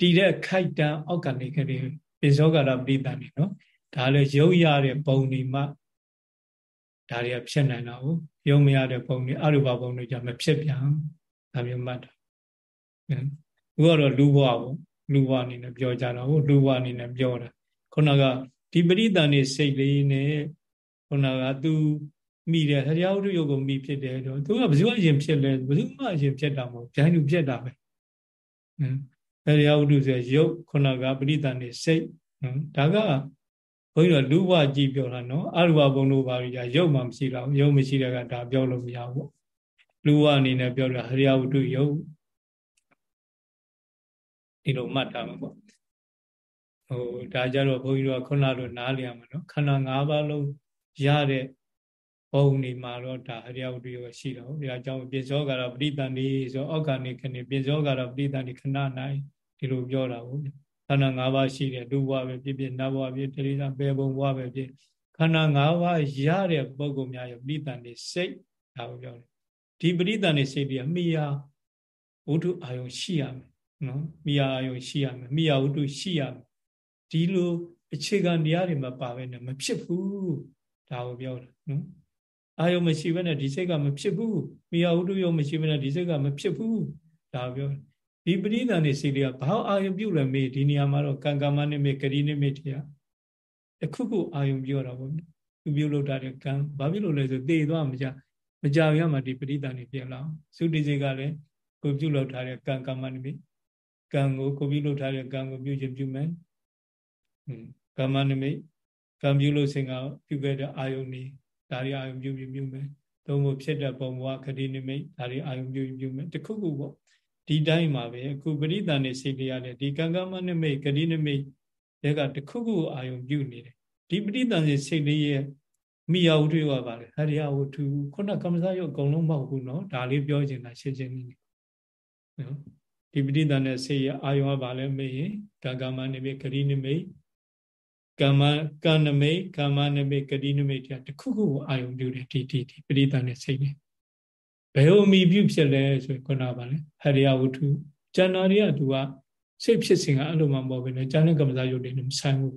တည်တဲ့ခိုက်တန်အောက်ကနေခနေပိဇောကရပရိသန်နေနော်ဒါလည်းရုပ်ရတဲ့ပုံဒီမှဒါတွေကဖြစ်နိုင်တာကိုရုံမရတဲ့ပုံတွေအရူပပုံတွေじゃမဖြစ်ပြန်ဒါမျိုးမှတ်တာဘုရားတော့လူဘဝပေါ့လူဘဝအနေနဲ့ပြောကြတာဟုတ်လူဘဝအနေနဲ့ပြောတာခုနကဒီပရိသန်နေစိတ်လေးနဲ့ခုနကသူ မိတယ်ဟရိယဝတ္ထုယုတ်ကိုမိဖြစ်တယ်တော့သူကဘယ်သူအရင်ဖြစ်လဲဘယ်သူမှအရင်ဖြစ်တာမဟုတ်ဗျိုင်းလူဖြစ်တာပဲဟရိယဝတ္ထုဆိုရုပ်ခုနကပရိသန်နေစိတ်ဒါကဘုန်းကြီးတို့လူဘဝကြည့်ပြောတာနော်အရူပဘုံတို့ဘာကြီးရုပ်မှမရှိတော့ရုပ်မရှိတဲ့ကဒါပြောလို့မရဘူးလူဘဝအနေနဲ့ပြောတာဟရိယဝတ္ထုယုတ်ဒီလိုမှတ်ထားမှာပေါ့ဟိုဒါကြတော့ဘုန်းကြီးတို့ကခုနလိုနားလည်ရမှာနော်ခန္ဓာ၅ပါးလုံးရတဲ့ ဘုံနေမှာတော့ဒါအရိယဝတ္ထုရောရှိတော့ဒါကြောင့်ပြင်စောကတော့ပဋိသန္ဓေဆိုအောက်ကနေခဏပြင်စောကတော့ပဋိသန္ဓေခဏနိုင်ဒီလိုပြောတာဟုတ်ခန္ဓာ၅ပါးရှိတယ်လူဘဝပဲဖြစ်ဖြစ်နတ်ဘဝဖြစ်တိရိစ္ဆာန်ပေဘုံဘဝပဲဖြစ်ခန္ဓာ၅ပါးရတဲ့ပုဂ္ဂိုလ်များရဲ့ပဋိသန္ဓေစိတ်ဒါကိုပြောတယ်ဒီပဋိသန္ဓေစိတ်တွေမိယာဝတ္ထုအာယုံရှိရမယ်နော်မိယာအာယုံရှိရမယ်မိယာဝတ္ထုရှိရမယ်ဒီလိုအခြေခံတရားတွေမပါဘဲနဲ့မဖြစ်ဘူးဒါကိုပြောတာနော် အာယုံမရှိဘဲနဲ့ဒီစိတ်ကမဖြစ်ဘူးမိယာဝတ္ထုယုံမရှိဘဲနဲ့ဒီစိတ်ကမဖြစ်ဘူးဒါပြောဒီပရိသန်နေစိတ်တွေကဘာအာယုံပြုလဲမေးဒီနေရာမှာတော့ကံကမ္မနိမိတ်ဂရိနိမိတ်တရားတစ်ခုခုအာယုံပြောတာပေါ့သူပြုလုပ်တာတဲ့ကံဘာဖြစ်လို့လဲဆိုသေသွားမကြမကြရမှဒီပရိသန်နေပြန်လာသုတိစိတ်ကလည်းကိုပြုလုပ်ထားတဲ့ကံကမ္မနိမိတ်ကံကိုကိုပြုလုပ်ထားတဲ့ကံကိုပြုခြင်းပြုမယ်ကာမနမိတ်ကံပြုလို့စင်ကပြုခဲ့တဲ့အာယုန်นี่ ဒါတွေအာယုန်ပြုပြုပြုမယ်သုံးဖို့ဖြစ်တဲ့ပုံဘဝခတိနိမိတ်ဒါတွေအာယုန်ပြုပြုမယ်တခုခုပေါ့ဒီတိုင်းမှာပဲအခုပရိသန်နေစိတ်တရားနဲ့ဒီကံကမနိမိတ်ခတိနိမိတ်တွေကတခုခုအာယုန်ပြုနေတယ်ဒီပရိသန်နေစိတ်လေးရဲ့မိယာဝတ္ထုကပါလေဟရိယဝတ္ထုခုနကမ္မဇယုတ်အကုန်လုံးမဟုတ်ဘူးเนาะဒါလေးပြောချင်တာရှင်းရှင်းလေးနော်ဒီပဋိသန္ဓေဆေးရအာယောဘာလဲမေးရင်ကာကမနိမိတ်ဂရိနိမိတ် ကမ္မကံနမိတ်ကာမနိမိတ်ဂရိနိမိတ်တခုခုကိုအာယုံပြုတယ်ဒီဒီဒီပဋိသန္ဓေစိတ်နဲ့ဘယ်လိုမိပြုဖြစ်လဲဆိုရင်ခုနပါလဲဟရိယဝတ္ထုဇဏ္ဍာရီကသူကစိတ်ဖြစ်စဉ်ကအဲ့လိုမှမဟုတ်ဘဲနဲ့ဇာနကမ္မဇယုတ်တွေနဲ့မဆိုင်ဘူး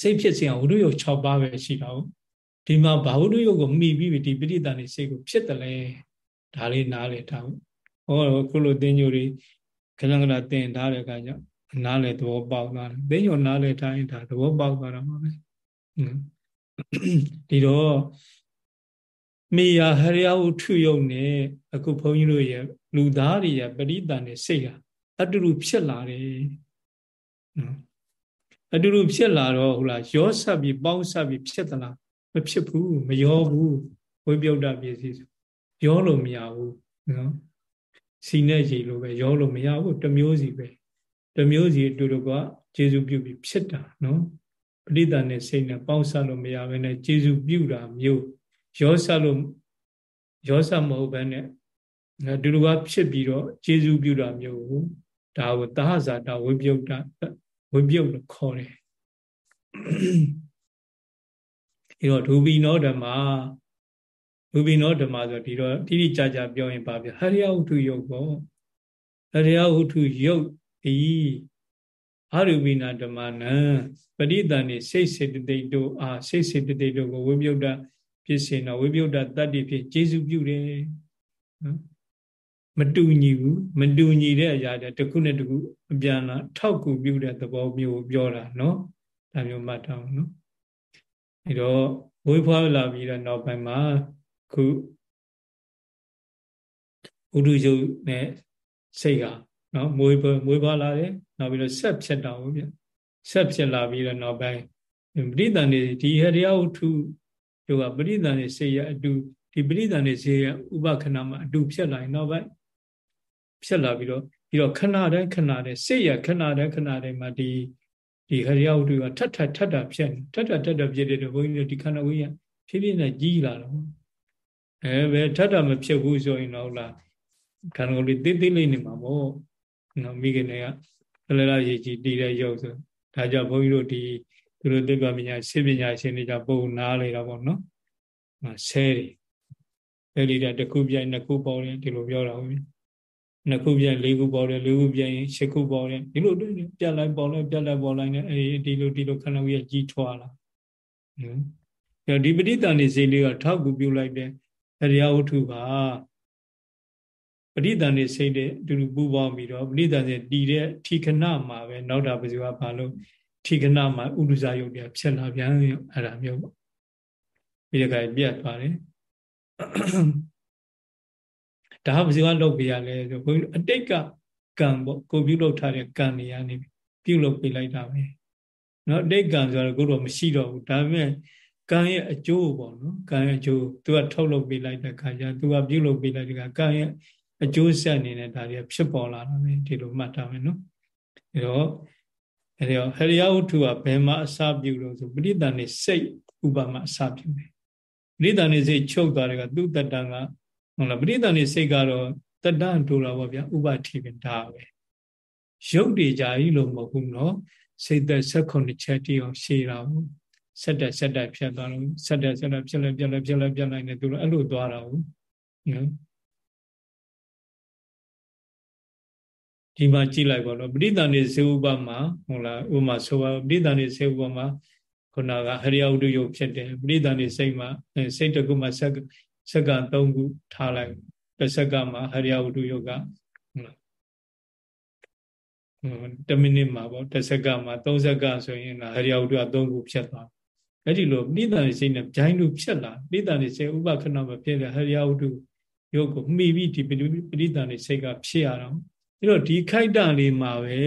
စိတ်ဖြစ်စဉ်ကဝိရုယုတ်6ပါးပဲရှိတာဟုတ်ဒီမှာဘာဝိရုယုတ်ကိုမိပြီးဒီပဋိသန္ဓေစိတ်ကိုဖြစ်တယ်လဲဒါလေးနားလေထားဟုတ်ဟောခုလိုတင်းညိုတွေခဏခဏတင်ထားတဲ့အခါကျ နားလေသဘောပေါက်သွားတယ်တင်းညိုနားလေထားရင်ဒါသဘောပေါက်သွားတာပါပဲဒီတော့မေယဟရိယဝထုယုံနဲ့အခုဘုန်းကြီးတို့ရဲ့လူသားတွေရဲ့ပရိသန်နဲ့စိတ်ဟာအတူတူဖြစ်လာတယ်နော်အတူတူဖြစ်လာတော့ဟုတ်လားရောဆက်ပြီးပေါင်းဆက်ပြီးဖြစ်သလားမဖြစ်ဘူးမရောဘူးဝိပယုတ်တပစ္စည်းရောလို့မရဘူးနော်စီနဲ့ရေလိုပဲရောလို့မရဘူးတမျိုးစီပဲ တမျိုးစီအတူတူကကျေစုပြုပြီးဖြစ်တာနော်ပဋိသန္ဓေစိတ်နဲ့ပေါင်းစပ်လို့မရဘဲနဲ့ကျေစုပြုတာမျိုးရောစပ်လို့ရောစပ်မဟုတ်ဘဲနဲ့ဒုလူကဖြစ်ပြီးတော့ကျေစုပြုတာမျိုးကိုဒါကိုသဟဇာတာဝိပယုတ်တဝိပယုတ်လို့ခေါ်တယ်အဲတော့ဒုဘိနောဓမ္မာရူပိနောဓမ္မဆိုဒီတော့တိတိကျကျပြောရင်ပါဗျဟရိယဝုထုယုတ်ပေါ့ဟရိယဝုထုယုတ် ဒီအရူပိနာဓမ္မနံပရိသန်နေစိတ်စေတသိက်တို့အားစိတ်စေတသိက်တို့ကိုဝိပယုတ်တဖြစ်စေတော့ဝိပယုတ်တတတ္တိဖြစ်ကျေစုပြုတယ်နော်မတူညီဘူးမတူညီတဲ့အရာတွေတစ်ခုနဲ့တစ်ခုအပြန်လာထောက်ကူပြုတဲ့သဘောမျိုးပြောတာနော်ဒါမျိုးမှတ်ထားအောင်နော်အဲတော့ဝိဖွာလာပြီးတော့နောက်ပိုင်းမှာခုဥဒုယုတ်နဲ့စိတ်က နော်မွေးမွေးပါလာတယ်နောက်ပြီးတော့ဆက်ဖြတ်တာဟုတ်ဗျဆက်ဖြစ်လာပြီးတော့နောက်ပိုင်းပရိသန်နေဒီဟရိယဝတ္ထုတို့ကပရိသန်နေစေရအတူဒီပရိသန်နေစေရဥပခဏမှာအတူဖြစ်လာရင်နောက်ပိုင်းဖြစ်လာပြီးတော့ပြီးတော့ခဏတိုင်းခဏတိုင်းစေရခဏတိုင်းခဏတိုင်းမှာဒီဒီဟရိယဝတ္ထုကထပ်ထပ်ထပ်ထပ်ဖြစ်ထပ်ထပ်ထပ်ထပ်ဖြစ်တဲ့ဘုန်းကြီးတို့ဒီခန္ဓာဝိညာဉ်ဖြည်းဖြည်းနဲ့ကြီးလာတော့အဲပဲထပ်ထပ်မဖြစ်ဘူးဆိုရင်တော့လားခန္ဓာကိုယ်လေးတိတိလေးနေမှာပေါ့ နော်မိခင်တွေကကလလရေကြီးတည်တဲ့ရုပ်ဆိုဒါကြောင့်ဘုန်းကြီးတို့ဒီသူတို့သိပ္ပံပညာစေပညာရှင်တွေကြပုံနားလေတာပေါ့နော်ဆဲတွေအဲဒီတတစ်ခုပြိုင်နှစ်ခုပေါ်တယ်ဒီလိုပြောတာဟုတ်ပြီနှစ်ခုပြိုင်လေးခုပေါ်တယ်လေးခုပြိုင်ရှစ်ခုပေါ်တယ်ဒီလိုပြတ်လိုက်ပေါ်လိုက်ပြတ်လိုက်ပေါ်လိုက်နဲ့အဲဒီလိုဒီလိုခန္ဓာကြီးကြီးထွားလာနော်ဒီပဋိသန္ဓေစိတ်လေးကထောက်ကူပြုလိုက်တယ်အရိယဝတ္ထုပါ ပဋိသန္ဓေစိတ်တဲ့အတူတူပူပေါင်းပြီးတော့ပဋိသန္ဓေတည်တဲ့ဌိခဏမှာပဲနောက်တာပဇောဘာလို့ဌိခဏမှာဥဒ္ဒဇယုတ်ပြဖြစ်လာပြန်အဲ့ဒါမျိုးပေါ့ပြီးတဲ့ခါပြတ်သွားတယ်ဒါဘယ်သူကလုပ်ပြရလဲဆိုဘုန်းကြီးအတိတ်ကကံပေါ့ကိုပြုလုပ်ထားတဲ့ကံတွေကနေပြုလုပ်ပေးလိုက်တာပဲเนาะအတိတ်ကံဆိုတော့ကိုတော့မရှိတော့ဘူးဒါပေမဲ့ကံရဲ့အကျိုးပေါ့နော်ကံရဲ့အကျိုးသူကထုတ်လုပ်ပေးလိုက်တဲ့ခါကျသူကပြုလုပ်ပေးလိုက်တဲ့ခါကံရဲ့ အကျိုးဆက်အနေနဲ့ဒါတွေဖြစ်ပေါ်လာတာပဲဒီလိုမှတ်ထားမယ်နော်အဲတော့အဲတော့ဟရိယဝတ္ထုကဘယ်မှာအစပြုလို့ဆိုပဋိသန္ဓေစိတ်ဥပမာအစပြုတယ်ပဋိသန္ဓေစိတ်ချုပ်သွားတယ်ကသူ့တတ္တန်ကဟုတ်လားပဋိသန္ဓေစိတ်ကတော့တတ္တန်ထူတာပေါ့ဗျာဥပတိပင်ဒါပဲရုပ်တွေကြာကြီးလို့မဟုတ်ဘူးနော်စိတ်သက်16ချက်တိအောင်ရှည်တာဘူးဆက်တက်ဆက်တက်ဖြတ်သွားလို့ဆက်တက်ဆက်တက်ဖြတ်လိုက်ဖြတ်လိုက်ဖြတ်လိုက်ဖြတ်လိုက်နေသူတို့အဲ့လိုသွားတာဘူးနော် ဒီမှာကြည့်လိုက်ပါတော့ပဋိသန္ဓေစေဥပမှာဟုတ်လားဥမာဆိုပါပဋိသန္ဓေစေဥပမှာခုနကဟရိယဝတ္တယုတ်ဖြစ်တယ်ပဋိသန္ဓေစိတ်မှာစိတ်တကုမှာဆက်ကဆက်က3ခုထားလိုက်တစ်ဆက်ကမှာဟရိယဝတ္တယုတ်ကဟုတ်လား10မိနစ်မှာပေါ့တစ်ဆက်ကမှာ3ဆက်ကဆိုရင်ဟရိယဝတ္တက3ခုဖြစ်သွားအဲ့ဒီလိုပဋိသန္ဓေစိတ်နဲ့ဂျိုင်းလူဖြစ်လာပဋိသန္ဓေစိတ်ဥပခဏမှာဖြစ်တဲ့ဟရိယဝတ္တယုတ်ကိုမှီပြီးဒီပဋိသန္ဓေစိတ်ကဖြစ်ရတော့ အဲ့တော့ဒီခိုက်တလေးမှာပဲ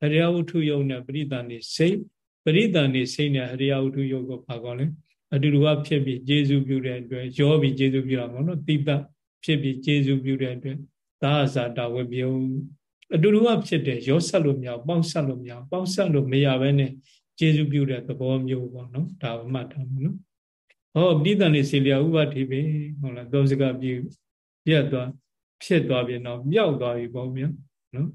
ဟရိယဝတ္ထုယုံနဲ့ပရိသန်နေစိတ်ပရိသန်နေစိတ်နဲ့ဟရိယဝတ္ထုယုံကိုပါကောလဲအတူတူကဖြစ်ပြီးကျေစုပြုတဲ့အတွက်ရောပြီးကျေစုပြုတာပေါ့နော်တိပ္ပဖြစ်ပြီးကျေစုပြုတဲ့အတွက်သာဇာတာဝေပြုံအတူတူကဖြစ်တယ်ရောဆက်လို့မရပေါင်းဆက်လို့မရပေါင်းဆက်လို့မရဘဲနဲ့ကျေစုပြုတဲ့သဘောမျိုးပေါ့နော်ဒါကိုမှတ်ထားမယ်နော်ဟောပရိသန်နေစီလျာဥပတိပဲဟုတ်လားသောစကပြုပြတ်သွား ဖြစ်သွားပြီတော့မြောက်သွားပြီပေါ့ဗျာနော်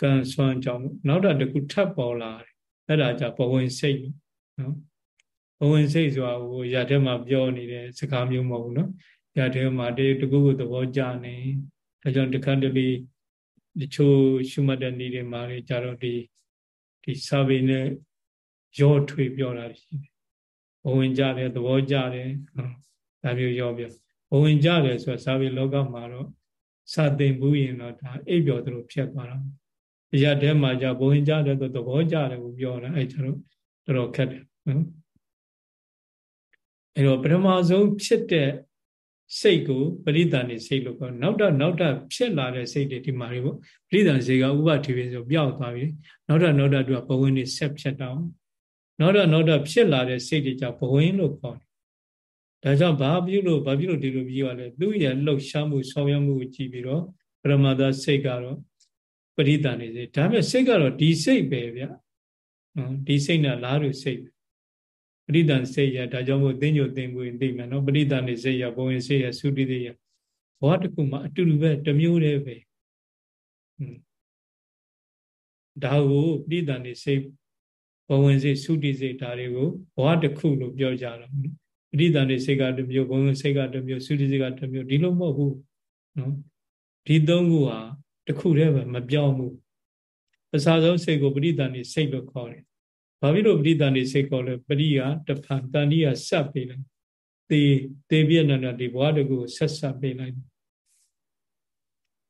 ကံဆွမ်းကြောင့်နောက်တာတခုထပ်ပေါ်လာတယ်အဲ့ဒါကြဘဝင်စိတ်နော်ဘဝင်စိတ်ဆိုတာဟိုရတဲ့မှာပြောနေတဲ့စကားမျိုးမဟုတ်ဘူးနော်ရတဲ့မှာတတကူကိုသဘောကျနေဒါကြောင့်တခါတလေတချို့ရှုမှတ်တဲ့နေ့တွေမှာလေကြတော့ဒီဒီစာပေနဲ့ရောထွေပြောတာရှိတယ်ဘဝင်ကြတယ်သဘောကျတယ်ဒါမျိုးရောပြောဘဝင်ကြတယ်ဆိုတာစာပေလောကမှာတော့ စတင်ဘူးရင်တော့ဒါအိပ်ပျော်သလိုဖြစ်သွားတာအရာထဲမှာじゃဘုံကြတယ်ဆိုသဘောကြတယ်ကိုပြောတာအဲ့ကျတော့တော်တော်ခက်တယ်နော်အဲ့တော့ပထမဆုံးဖြစ်တဲ့စိတ်ကိုပရိသန်နေစိတ်လို့ခေါ်နောက်တော့နောက်တော့ဖြစ်လာတဲ့စိတ်တွေဒီမှာတွေပေါ့ပရိသန်စိတ်ကဥပတိပဲဆိုပျောက်သွားပြီနောက်တော့နောက်တော့သူကဘဝင်နေဆက်ဖြစ်တော့နောက်တော့နောက်တော့ဖြစ်လာတဲ့စိတ်တွေကြောင့်ဘဝင်လို့ခေါ်တယ် ဒါကြောင့်ဘာပြုလို့ဘာပြုလို့ဒီလိုပြီးရလဲသူ့ရဲ့လှုပ်ရှားမှုဆောင်ရွက်မှုကိုကြည့်ပြီးတော့ပရမတ္ထစိတ်ကတော့ပရိသန်နေစေဒါပေမဲ့စိတ်ကတော့ဒီစိတ်ပဲဗျနော်ဒီစိတ်နဲ့လားလို့စိတ်ပရိသန်စိတ်ရဒါကြောင့်မို့သင်ညိုသင်ပွေသိမယ်နော်ပရိသန်နေစိတ်ရဘဝင်စိတ်ရသုတိစိတ်ရဘောတခုမှအတူတူပဲတစ်မျိုးတည်းပဲဒါကိုပရိသန်နေစိတ်ဘဝင်စိတ်သုတိစိတ်ဒါတွေကိုဘောတခုလို့ပြောကြတော့ ပဋိသန္ဓေစိတ်ကတစ်မျိုးဘုံစိတ်ကတစ်မျိုးသုတိစိတ်ကတစ်မျိုးဒီလိုမဟုတ်ဘူးနော်ဒီသုံးခုဟာတစ်ခုတည်းပဲမပြောင်းဘူးအစားဆုံးစိတ်ကိုပဋိသန္ဓေစိတ်လို့ခေါ်တယ်ဘာဖြစ်လို့ပဋိသန္ဓေစိတ်ခေါ်လဲပရိယာတဖန်တန်တိယဆက်ပေးလိုက်သေသေပြည့်နေတာဒီဘဝတကူဆက်ဆက်ပေးလိုက်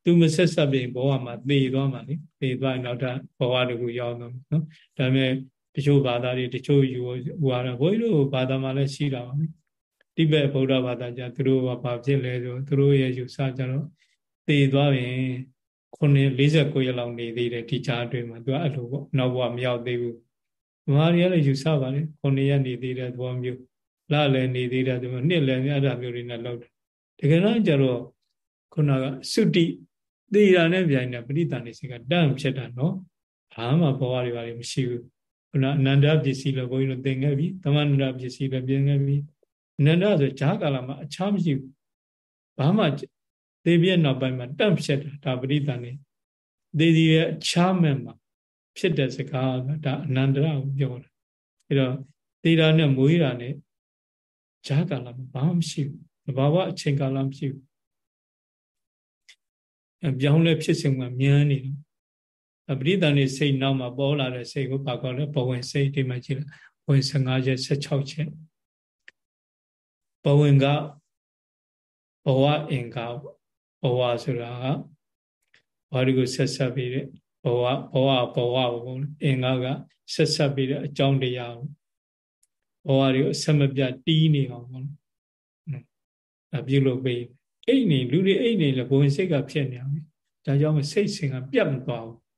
သူမဆက်ဆက်ပြီးဘဝမှာသေသွားမှာလေသေသွားရင်နောက်ထပ်ဘဝတကူရောက်တော့နော်ဒါပေမဲ့ တချို့ဘာသာတွေတချို့ယူဝါဒဘုန်းကြီးတို့ဘာသာမှာလည်းရှိတာပါပဲတိဘက်ဗုဒ္ဓဘာသာကြသူတို့ကဘာဖြစ်လဲဆိုသူတို့ရဲ့ယူဆကြတော့တည်သွားရင်ခုနှစ်49ရက်လောက်နေသေးတယ်ဒီကြားအတွင်းမှာသူကအဲ့လိုပေါ့နောက်ဘဝမရောက်သေးဘူးဓမ္မရီကလည်းယူဆပါလေခုနှစ်ရက်နေသေးတဲ့သဘောမျိုးလလည်းနေသေးတဲ့သဘောနှစ်လည်းအဲ့ဒါမျိုးတွေနဲ့လောက်တယ်တကယ်တော့ကျတော့ခုနကသုတိသေတာနဲ့ပြိုင်တဲ့ပရိသန်နေစိတ်ကတန့်ဖြစ်တာနော်ဘာမှဘဝတွေပါလေမရှိဘူး ခုနအနန္တပစ္စည်းလို့ဘုန်းကြီးတို့သင်ခဲ့ပြီသမန္တပစ္စည်းလည်းပြင်ခဲ့ပြီအနန္တဆိုဈာကာလမှာအခြားမရှိဘူးဘာမှသေပြည့်နောက်ပိုင်းမှာတန့်ဖြစ်တာဒါပရိသန်နေသေဒီရဲ့အခြားမဲ့မှာဖြစ်တဲ့စကားဒါအနန္တရကိုပြောတာအဲတော့သေတာနဲ့မွေးတာနဲ့ဈာကာလမှာဘာမှမရှိဘူးသဘာဝအချိန်ကာလမရှိဘူးပြောင်းလဲဖြစ်စဉ်ကမြန်းနေတယ် အပရိသန်နေစိတ်နောက်မှာပေါ်လာတဲ့စိတ်ကိုပါကောလဲဘဝင်စိတ်ဒီမှာကြည့်လိုက်ဘဝင်15ချက်16ချက်ဘဝင်ကဘဝအင်္ဂါဘဝဆိုတာကဘာဒီကိုဆက်ဆက်ပြီးတဲ့ဘဝဘဝဘဝဘုံအင်္ဂါကဆက်ဆက်ပြီးတဲ့အကြောင်းတရားဘဝတွေကိုအဆက်မပြတ်တီးနေအောင်ပေါ့နော်ပြုလုပ်ပေးအိတ်နေလူတွေအိတ်နေလေဘဝင်စိတ်ကဖြစ်နေအောင်ဒါကြောင့်စိတ်စဉ်ကပြတ်မသွားဘူး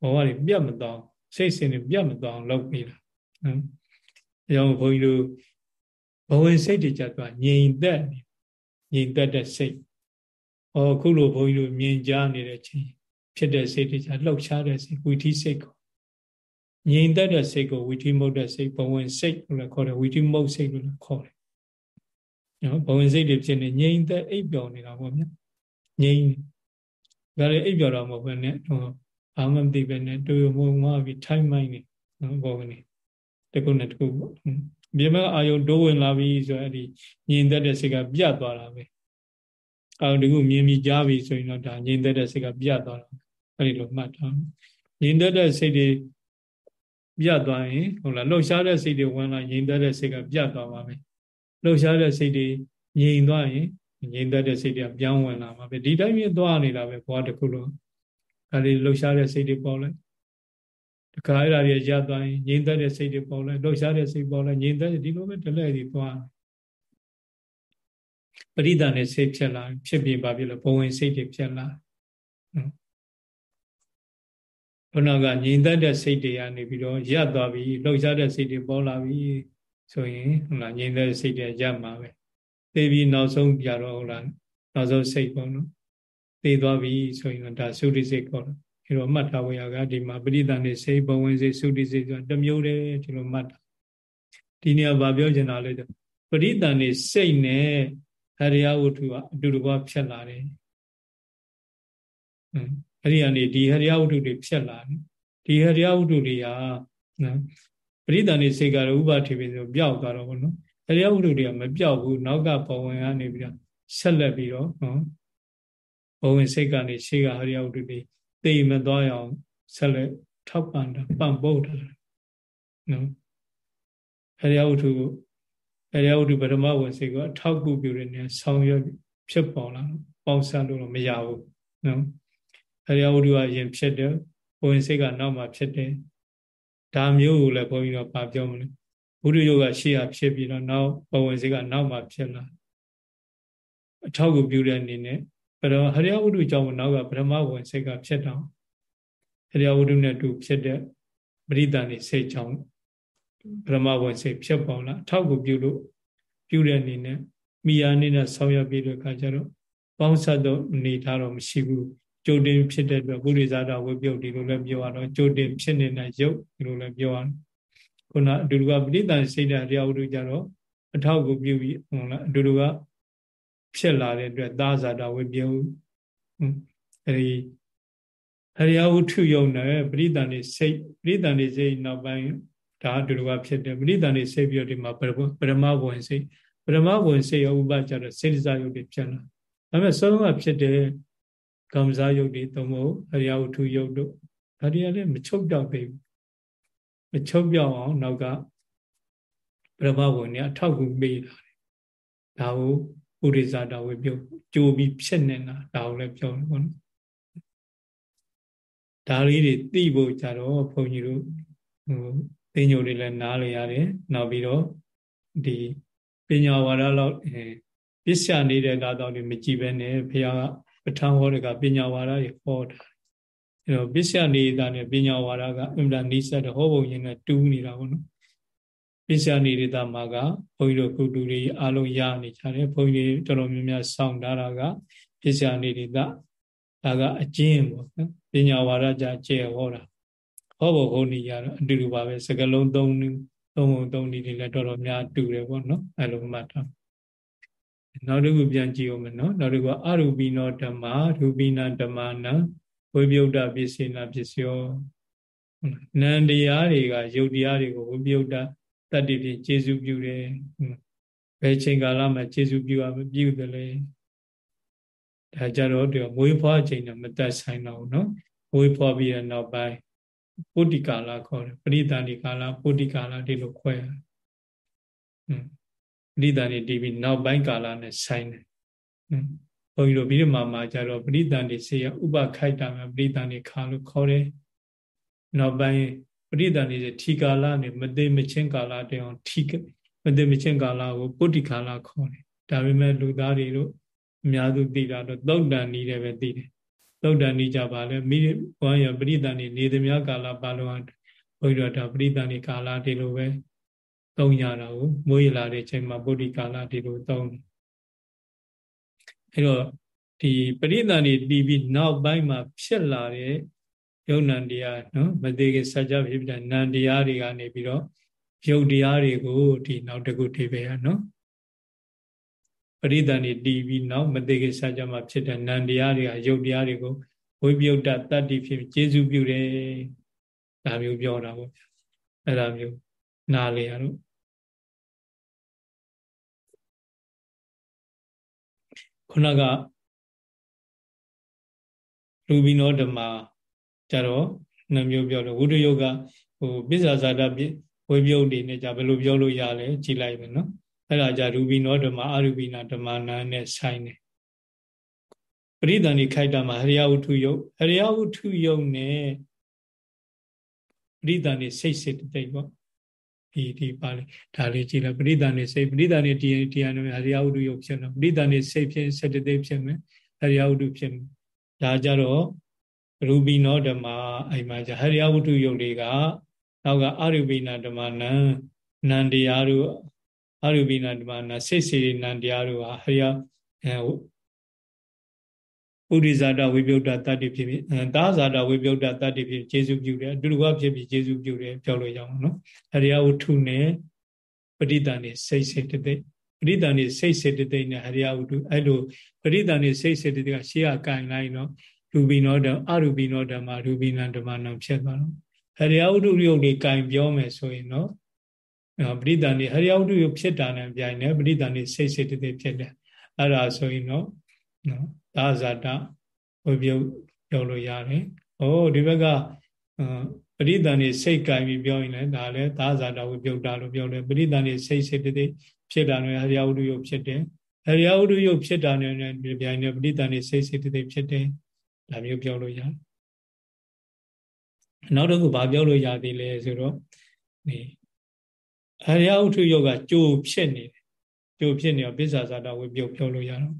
ဘဝတွေပြတ်မသွားစိတ်စဉ်တွေပြတ်မသွားအောင်လုပ်ပေးတာနော်အဲကြောင့်ဘုန်းကြီးတို့ဘဝင်စိတ်တွေကြတော့ငြိမ်သက်နေငြိမ်သက်တဲ့စိတ်ဟောခုလိုဘုန်းကြီးတို့မြင်ကြားနေတဲ့ချိန်ဖြစ်တဲ့စိတ်တွေကြလှုပ်ရှားတဲ့စိတ်ဝီထိစိတ်ကိုငြိမ်သက်တဲ့စိတ်ကိုဝီထိမုတ်တဲ့စိတ်ဘဝင်စိတ်လို့လည်းခေါ်တယ်ဝီထိမုတ်စိတ်လို့လည်းခေါ်တယ်နော်ဘဝင်စိတ်တွေဖြစ်နေငြိမ်သက်အိပ်ပျော်နေတာပေါ့ဗျာငြိမ်ဒါလည်းအိပ်ပျော်တာမဟုတ်ဘဲနဲ့ဟော ဘာမှမသိပဲနဲ့တူမုံမပြီးထိုင်းမိုင်းနေနော်ဘောကနေတကုနဲ့တကုပေါ့မြေမအာယုံတိုးဝင်လာပြီဆိုအဲ့ဒီညင်သက်တဲ့စိတ်ကပြတ်သွားတာပဲအာယုံတကုမြင်ပြီးကြားပြီဆိုရင်တော့ဒါညင်သက်တဲ့စိတ်ကပြတ်သွားတာအဲ့ဒီလိုမှတ်ထားညင်သက်တဲ့စိတ်တွေပြတ်သွားရင်ဟုတ်လားလှုပ်ရှားတဲ့စိတ်တွေဝင်လာညင်သက်တဲ့စိတ်ကပြတ်သွားပါပဲလှုပ်ရှားတဲ့စိတ်တွေငြိမ်သွားရင်ငြိမ်သက်တဲ့စိတ်တွေကပြောင်းဝင်လာမှာပဲဒီတိုင်းမျိုးသွားနေတာပဲဘဝတစ်ခုလုံး ဒါလေးလှုပ်ရှားတဲ့စိတ်တွေပေါ်လိုက်တခါအဲ့ဒါတွေရသွားရင်ငြိမ်သက်တဲ့စိတ်တွေပေါ်လိုက်လှုပ်ရှားတဲ့စိတ်ပေါ်လိုက်ငြိမ်သက်ဒီလိုပဲတလဲဒီသွားပရိသန်နဲ့စိတ်ဖြစ်လာဖြစ်ပြီးပါပြီလို့ဘဝင်စိတ်တွေဖြစ်လာခုနကငြိမ်သက်တဲ့စိတ်တွေကနေပြီးတော့ရသွားပြီလှုပ်ရှားတဲ့စိတ်တွေပေါ်လာပြီဆိုရင်ဟုတ်လားငြိမ်သက်တဲ့စိတ်တွေရမှာပဲသိပြီးနောက်ဆုံးပြတော့ဟုတ်လားနောက်ဆုံးစိတ်ပေါ့နော် သိသွားပြီဆိုရင်ဒါသုတိစိတ်ခေါ်တယ်အဲတော့မှတ်ထားဝေရကဒီမှာပရိသန်နေစိတ်ဘဝင်စိတ်သုတိစိတ်ဆိုတာတစ်မျိုးတည်းဒီလိုမှတ်တာဒီနေရာဗာပြောချင်တာလေပရိသန်နေစိတ်နဲ့ဟရိယဝတ္ထုကအတူတကွဖြစ်လာတယ်အဲ့ဒီကနေဒီဟရိယဝတ္ထုတွေဖြစ်လာတယ်ဒီဟရိယဝတ္ထုတွေကနော်ပရိသန်နေစိတ်ကတော့ဥပထေပြီဆိုပျောက်သွားတော့ဘောနော်ဟရိယဝတ္ထုတွေကမပျောက်ဘူးနောက်ကဘဝင်ကနေပြီးတော့ဆက်လက်ပြီးတော့နော် ဘဝင်စိတ်ကနေရှေ့ကဟရိယဝတ္ထုတွေသိမသွားအောင်ဆက်လက်ထောက်ပံ့တာပံ့ပို့တာနော်ဟရိယဝတ္ထုကိုဟရိယဝတ္ထုပထမဝင်စိတ်ကိုအထောက်ကူပြုတဲ့နေဆောင်ရွက်ဖြစ်ပေါ်လာပေါင်းစပ်လို့တော့မရဘူးနော်ဟရိယဝတ္ထုကရင်ဖြစ်တယ်ဘဝင်စိတ်ကနောက်မှဖြစ်တယ်ဒါမျိုးကိုလည်းဘုန်းကြီးတို့ဗာပြောမလို့ဘုဒ္ဓယောဂရှေ့ရဖြစ်ပြီးတော့နောက်ဘဝင်စိတ်ကနောက်မှဖြစ်လာအထောက်ကူပြုတဲ့အနေနဲ့ ပရဟရိယဝတ္ထုကြောင့်နောက်ကပရမဝင်စိတ်ကဖြစ်တော့ဟရိယဝတ္ထုနဲ့တူဖြစ်တဲ့ပရိသန်နေစိတ်ကြောင့်ပရမဝင်စိတ်ဖြစ်ပေါ်လာအထောက်ကူပြုလို့ပြုတဲ့အနေနဲ့မိယာအနေနဲ့ဆောင်းရပြီးတဲ့အခါကျတော့ပေါင်းဆက်တော့အနေထားတော့မရှိဘူးကြိုတင်ဖြစ်တဲ့အတွက်ဘုရိဇာတာဝိပြုတ်ဒီလိုလည်းပြောရတော့ကြိုတင်ဖြစ်နေတဲ့ရုပ်ဒီလိုလည်းပြောရတယ်ခုနအတူတူကပရိသန်စိတ်တဲ့ဟရိယဝတ္ထုကြတော့အထောက်ကူပြုပြီးဟုတ်လားအတူတူက ဖြစ်လာတဲ့အတွက်သာဇာတာဝိပယုအဲဒီအရိယဝုထုယုံနဲ့ပရိသန္တိစိတ်ပရိသန္တိစိတ်နောက်ပိုင်းဒါအတူတူဖြစ်တယ်ပရိသန္တိစိတ်ပြီးတော့ဒီမှာပရမဘဝင်စိတ်ပရမဘဝင်စိတ်ရောဥပကြတော့စေတစာယုတ်တွေဖြစ်လာဒါပေမဲ့ဆုံးကဖြစ်တဲ့ကမ္မဇာယုတ်တွေသုံးဖို့အရိယဝုထုယုတ်တို့ဒါတွေကလည်းမချုပ်တော့သေးဘူးမချုပ်ပြောင်းအောင်နောက်ကပရမဘဝင်ကအထောက်ကူပေးတာဒါကို ပုရိသတာဝေပြုတ်ကြိုးပြီးဖြစ်နေတာဒါကိုလည်းပြောတယ်ပေါ့နော်ဒါလေးတွေသိဖို့ကြတော့ဘုန်းကြီးတို့ဟိုသိညိုတွေလည်းနားလည်ရတယ်နောက်ပြီးတော့ဒီပညာဝါဒလောက်အဲပစ္စယနေတဲ့ကားတော့မကြည့်ပဲနဲ့ဘုရားကပဋ္ဌာန်းဟောတဲ့ကပညာဝါဒတွေဟောတာအဲတော့ပစ္စယနေတာနဲ့ပညာဝါဒကအင်တာနိစ္စတဲ့ဟောပုံရင်းနဲ့တူးနေတာပေါ့နော် ပစ္စယနေတာမှာကဘုန်းကြီးတို့ကုတူတွေအားလုံးရနေကြတယ်ဘုန်းကြီးတွေတော်တော်များများစောင့်ထားတာကပစ္စယနေတာဒါကအကျဉ်းပေါ့နော်ပညာဝါဒကြကျဲဟောတာဟောဖို့ဟောနေရတော့အတူတူပါပဲစကလုံးသုံးသုံးပုံသုံးနည်းတွေလည်းတော်တော်များတူတယ်ပေါ့နော်အဲလိုမှတ်ထားနောက်တစ်ခုပြန်ကြည့်အောင်မယ်နော်နောက်တစ်ခုအရူပိနောဓမ္မရူပိနာဓမ္မနာဝိပယုတ်တပစ္စေနာပစ္စယောနန္တရားတွေကယုတ်တရားတွေကိုဝိပယုတ်တ တတ္တိဖြင့်ကျေစုပြုတယ်ဘယ်ချိန်ကာလမှာကျေစုပြုရမပြုတယ်လဲဒါကြတော့ဒီမွေးဖွားချိန်တော့မသက်ဆိုင်တော့ဘူးနော်မွေးဖွားပြီးတဲ့နောက်ပိုင်းပုတ္တိကာလခေါ်တယ်ပရိသန္တိကာလပုတ္တိကာလဒီလိုခွဲရอืมပရိသန္တိတည်ပြီးနောက်ပိုင်းကာလနဲ့ဆိုင်တယ်อืมဘုန်းကြီးတို့ပြီးတော့မှမှာကြတော့ပရိသန္တိစေရဥပခိုက်တာမှာပရိသန္တိခါလို့ခေါ်တယ်နောက်ပိုင်း ပရိသန္တိစေထီကာလနဲ့မသိမချင်းကာလတည်းအောင်ထီမသိမချင်းကာလကိုပုတ္တိကာလခေါ်တယ်ဒါပေမဲ့လူသားတွေတို့အများစုသိတာတော့သုတ်တန်နီးတယ်ပဲသိတယ်သုတ်တန်နီးကြပါလဲမိဘွားရပရိသန်နီနေသမျှကာလပါလုံးဘုရားတော်ပရိသန်နီကာလဒီလိုပဲသုံးရတာကိုမွေးလာတဲ့ချိန်မှာပုဒ္ဓိကာလဒီလိုသုံးအဲ့တော့ဒီပရိသန်နီတည်ပြီးနောက်ပိုင်းမှာဖြစ်လာတဲ့ ယုံ nant တရားနော်မသေးခင်စัจ java ဖြစ်တဲ့နံတရားတွေကနေပြီးတော့ယုတ်တရားတွေကိုဒီနောက်တစ်ခုထိပဲရနော်ပရိသန်နေတည်ပြီးနောက်မသေးခင်စာကြမှာဖြစ်တဲ့နန္တရားတွေကယုတ်တရားတွေကိုဝိပယုတ်တတတ္တိဖြစ်ကျေစုပြုတယ်ဒါမျိုးပြောတာပေါ့အဲ့ဒါမျိုးနားလေရတော့ခုနကရူဘီနောဓမ္မ ကြတော့နှမျိုးပြောလို့ဝိတ္တယုတ်ကဟိုပစ္ဆာဇာတဝိပယုတ်တွေနဲ့じゃဘယ်လိုပြောလို့ရလဲကြည်လိုက်မယ်နော်အဲ့ဒါကြရူပိနောဓမ္မအရူပိနာဓမ္မနာနဲ့ဆိုင်တယ်ပရိသန္တိခိုက်တာမှာဟရိယဝုထုယုတ်ဟရိယဝုထုယုတ်နဲ့ပရိသန္တိစိတ်စိတ်တိတ်ပေါ့ဒီဒီပါလေဒါလေးကြည့်လိုက်ပရိသန္တိစိတ်ပရိသန္တိတရားတရားနဲ့ဟရိယဝုထုယုတ်ဖြစ်တော့ပရိသန္တိစိတ်ဖြစ်စိတ်တိတ်ဖြစ်မယ်ဟရိယဝုထုဖြစ်မယ်ဒါကြတော့ ရူပိနောဓမ္မအိမ်မှာじゃဟရိယဝုထုယုတ်တွေကနောက်ကအာရူပိနာဓမ္မနံနန္တရားတို့အရူပိနာဓမ္မနာစိတ်စေနံတရားတို့ဟာဟရိယအဲဥရိဇာတဝိပယုတ်တတတ္တိဖြစ်ဖြစ်သာဇာတဝိပယုတ်တတတ္တိဖြစ်ကျေစုပြုတယ်အတူတူကဖြစ်ပြီးကျေစုပြုတယ်ပြောလို့ရအောင်နော်အရိယဝုထုနဲ့ပဋိသန္ဓေစိတ်စေတသိက်ပဋိသန္ဓေစိတ်စေတသိက်နဲ့အရိယဝုထုအဲ့လိုပဋိသန္ဓေစိတ်စေတသိက်ကရှေ့ကကင်လိုက်နော် ရူပိနောဓမ္မအရူပိနောဓမ္မရူပိနံဓမ္မနံဖြစ်သွားတော့အရိယဝုထုရုပ်လေးကင်ပြောမယ်ဆိုရင်နော်ပရိသန်နေဟရိယဝတ္ထုဖြစ်တာနဲ့ပြိုင်နေပရိသန်နေစိတ်စိတ်တည်းဖြစ်တယ်အဲ့ဒါဆိုရင်တော့နော်သာဇာတဝိပြုတ်ပြောလို့ရတယ်။ဩဒီဘက်ကပရိသန်နေစိတ်ကံပြီးပြောရင်လည်းဒါလည်းသာဇာတဝိပြုတ်တာလို့ပြောတယ်ပရိသန်နေစိတ်စိတ်တည်းဖြစ်တာနဲ့ဟရိယဝတ္ထုဖြစ်တယ်။ဟရိယဝတ္ထုဖြစ်တာနဲ့ပြိုင်နေပရိသန်နေစိတ်စိတ်တည်းဖြစ်တယ် ဒါမျိုးပြောလို့ရတယ်။နောက်တစ်ခုဘာပြောလို့ရသေးလဲဆိုတော့ဒီအရိယဥထုယောကကြိုဖြစ်နေတယ်ကြိုဖြစ်နေတော့ပစ္ဆာဇာတဝိပြုတ်ပြောလို့ရတော့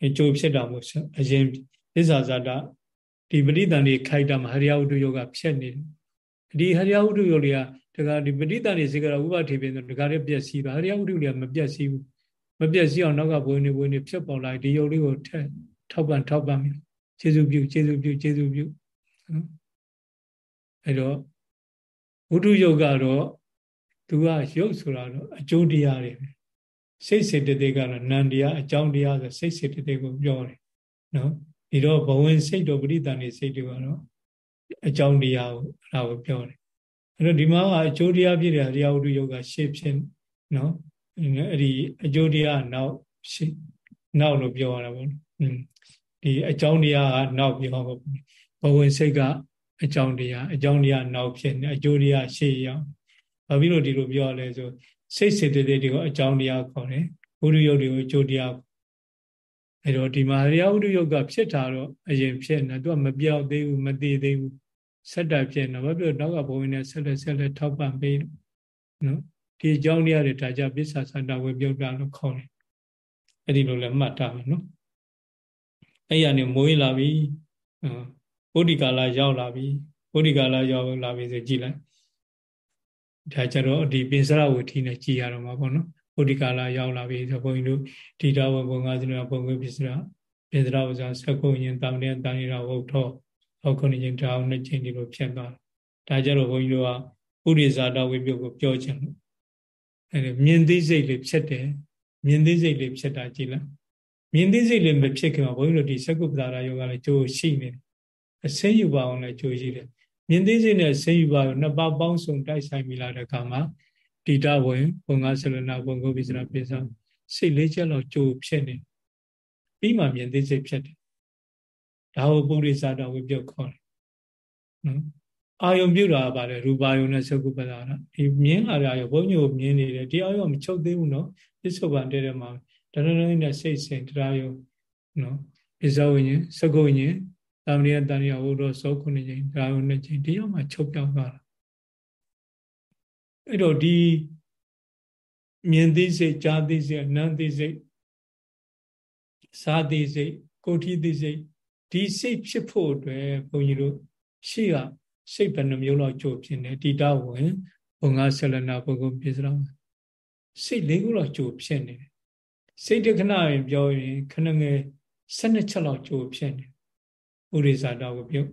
အဲကြိုဖြစ်တာမို့အရင်ပစ္ဆာဇာတဒီပရိသန်တွေခိုက်တာမှာဟရိယဥထုယောကဖြစ်နေတယ်ဒီဟရိယဥထုယောတွေကတခါဒီပရိသန်တွေစေကရဥပထေပင်ဆိုတခါတည်းပြက်စီးပါဟရိယဥထုတွေကမပြက်စီးဘူးမပြက်စီးအောင်နောက်ကဘွေနေဘွေနေဖြစ်ပေါ်လာဒီယုတ်လေးကိုထက် ထောက်ပံ့ထောက်ပံ့ပြီးကျေစုပြုကျေစုပြုကျေစုပြုနော်အဲတော့ဝုဒ္ဓယုတ်ကတော့သူကရုပ်ဆိုတာတော့အကျိုးတရားတွေပဲစိတ်စေတသိက်ကတော့နန္တရားအကြောင်းတရားဆိုစိတ်စေတသိက်ကိုပြောတယ်နော်ဒီတော့ဘဝင်စိတ်တို့ပရိသန်နေစိတ်တို့ကတော့အကြောင်းတရားကိုအဲ့ဒါကိုပြောတယ်အဲ့တော့ဒီမှာအကျိုးတရားဖြစ်တဲ့တရားဝတ္ထုယုတ်ကရှေ့ဖြစ်နော်အဲ့ဒီအကျိုးတရားနောက်ရှေ့နောက်လို့ပြောရတာပေါ့ ဒီအကြောင်းတရားကနောက်ပြောဘဝင်စိတ်ကအကြောင်းတရားအကြောင်းတရားနောက်ဖြစ်နေအကျိုးတရားရှေ့ရောက်ဘာဖြစ်လို့ဒီလိုပြောရလဲဆိုစိတ်စေတသိက်တွေကိုအကြောင်းတရားခေါ်တယ်ဘုရုယုတ်တွေကိုအကျိုးတရားအဲတော့ဒီမှာရယဝုဒ္ဓယုတ်ကဖြစ်တာတော့အရင်ဖြစ်နေသူကမပြောက်သေးဘူးမသေးသေးဘူးဆက်တက်ဖြစ်နေဘာဖြစ်လို့နောက်ကဘုံဝင်နဲ့ဆက်လက်ဆက်လက်ထောက်ပံ့ပေးနော်ဒီအကြောင်းတရားတွေဒါကြပစ္ဆာသန္တာဝေပြုတ်တာလို့ခေါ်တယ်အဲ့ဒီလိုလည်းမှတ်ထားမယ်နော် အဲ့ရနေမွေးလာပြီဗုဒ္ဓကာလရောက်လာပြီဗုဒ္ဓကာလရောက်လာပြီဆိုကြည်လိုက်ဒါကြတော့ဒီပင်စရဝထီနဲ့ကြည်ရတော့မှာပေါ့နော်ဗုဒ္ဓကာလရောက်လာပြီဆိုဘုန်းကြီးတို့ဒီတော်ဘုံငါးစနဘုံကိုပစ္စရပင်စရဝဇာစကုညင်တောင်းတဲ့တန်ရဝုတ်ထောဟောခုနှစ်ချိန်တောင်းနှစ်ချိန်ဒီလိုဖြစ်သွားဒါကြတော့ဘုန်းကြီးတို့ကဥရိဇာတဝိပုကိုပြောချင်လို့အဲမြင်သိစိတ်လေးဖြစ်တယ်မြင်သိစိတ်လေးဖြစ်တာကြည်လား မြင်သိစိတ်လေးမဖြစ်ခင်မှာဘုန်းကြီးတို့ဒီစကုပ္ပဒါရယောဂလည်းကြိုးရှိနေတယ်အစင်းယူပါအောင်လည်းကြိုးရှိတယ်မြင်သိစိတ်နဲ့အစင်းယူပါအောင်နှစ်ပါးပေါင်းစုံတိုက်ဆိုင်မိလာတဲ့အခါမှာတိတဝင်ဘုံငါဆလနာဘုံကိုပိစရာပိစစိတ်လေးချက်လောက်ကြိုးဖြစ်နေပြီးမှမြင်သိစိတ်ဖြစ်တယ်ဒါကိုပုရိသတာဝိပြုတ်ခေါ်တယ်နော်အာယုံပြုတာကပါလေရူပါယုံနဲ့သကုပ္ပဒါရဒီမြင်လာရရောဘုန်းကြီးကိုမြင်နေတယ်ဒီအာယုံမချုပ်သေးဘူးနော်ပစ္စုပန်တဲ့တဲ့မှာ တရဏရနဲ့စိတ်စဉ်တရားယုံနော်ပစ္စဝိညာဉ်သကုဉ္ဉဉ်တာမဏိယတန်ရဝုဒ္ဓသောခုနှစ်ချိန်တရားယုံနှစ်ချိန်ဒီရောက်မှချုပ်ပြောင်းသွားတာအဲ့တော့ဒီမြင်သိစိတ်ကြားသိစိတ်အနံသိစိတ်စားသိစိတ်ကိုဋ္ဌိသိစိတ်ဒီစိတ်ဖြစ်ဖို့အတွက်ဘုန်းကြီးတို့ရှေ့ကစိတ်ဘယ်နှမျိုးလောက်ကြိုးဖြစ်နေတိတဝင်ဘုံငါဆလနာပုဂ္ဂိုလ်ပြစ္စရာစိတ်လေးခုလောက်ကြိုးဖြစ်နေတယ် စိတ်တခဏရင်ပြောရင်ခဏငယ်12ချက်လောက်ကြိုးဖြစ်နေဥရိဇာတော်ကိုပြုတ်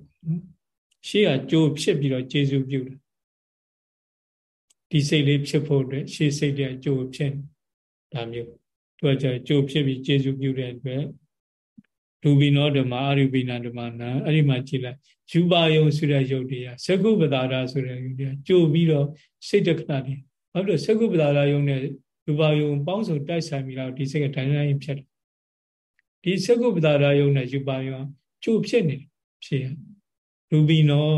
ရှေ့ကကြိုးဖြစ်ပြီးတော့ကျေစုပြုတယ်ဒီစိတ်လေးဖြစ်ဖို့အတွက်ရှေ့စိတ်တဲ့ကြိုးဖြစ်ဒါမျိုးသူကကြိုးဖြစ်ပြီးကျေစုပြုတဲ့အတွက်ရူပိနောဓမ္မအရူပိနာဓမ္မနာအဲ့ဒီမှာကြည့်လိုက်ယူပါယုံဆိုတဲ့ယုတ်တရားသကုပ္ပတာရဆိုတဲ့ယုတ်တရားကြိုပြီးတော့စိတ်တခဏတည်းဘာလို့သကုပ္ပတာရယုံနဲ့ ယူပါယုံပေါင်းစုံတိုက်ဆိုင်ပြီးတော့ဒီစိတ်ကတိုင်းတိုင်းဖြစ်တယ်ဒီသကုပ္ပတာရယုံနဲ့ယူပါယုံကြိုဖြစ်နေဖြစ်ရူပိနော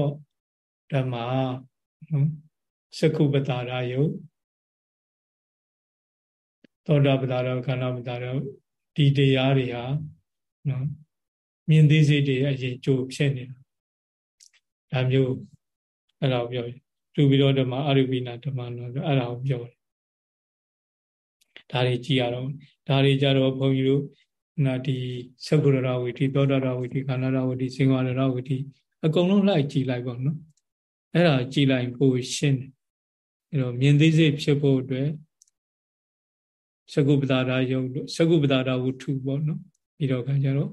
ဓမ္မနော်သကုပ္ပတာရယုံသောတာပတာရခန္ဓာပတာရဒီတရားတွေဟာနော်မြင်သိစိတ်တွေအရင်ကြိုဖြစ်နေတာဒါမျိုးအဲ့ဒါကိုပြောသူပြီးတော့ဓမ္မအရုပိနာဓမ္မနော်အဲ့ဒါကိုပြောတယ် ဒါတွေကြည်ရတော့ဒါတွေကြတော့ဘုန်းကြီးတို့နာဒီသက္ကုရရဝိတိသောတာရဝိတိခန္ဓာရဝိတိစင်္ဝရရဝိတိအကုန်လုံးလိုက်ကြည်လိုက်ပေါ့နော်အဲ့ဒါကြည်လိုက်ဖို့ရှင်းတယ်အဲ့တော့မြင်သိစိတ်ဖြစ်ဖို့အတွက်သကုပ္ပတာရာယုံတို့သကုပ္ပတာရာဝုထုပေါ့နော်ပြီးတော့ခါကျတော့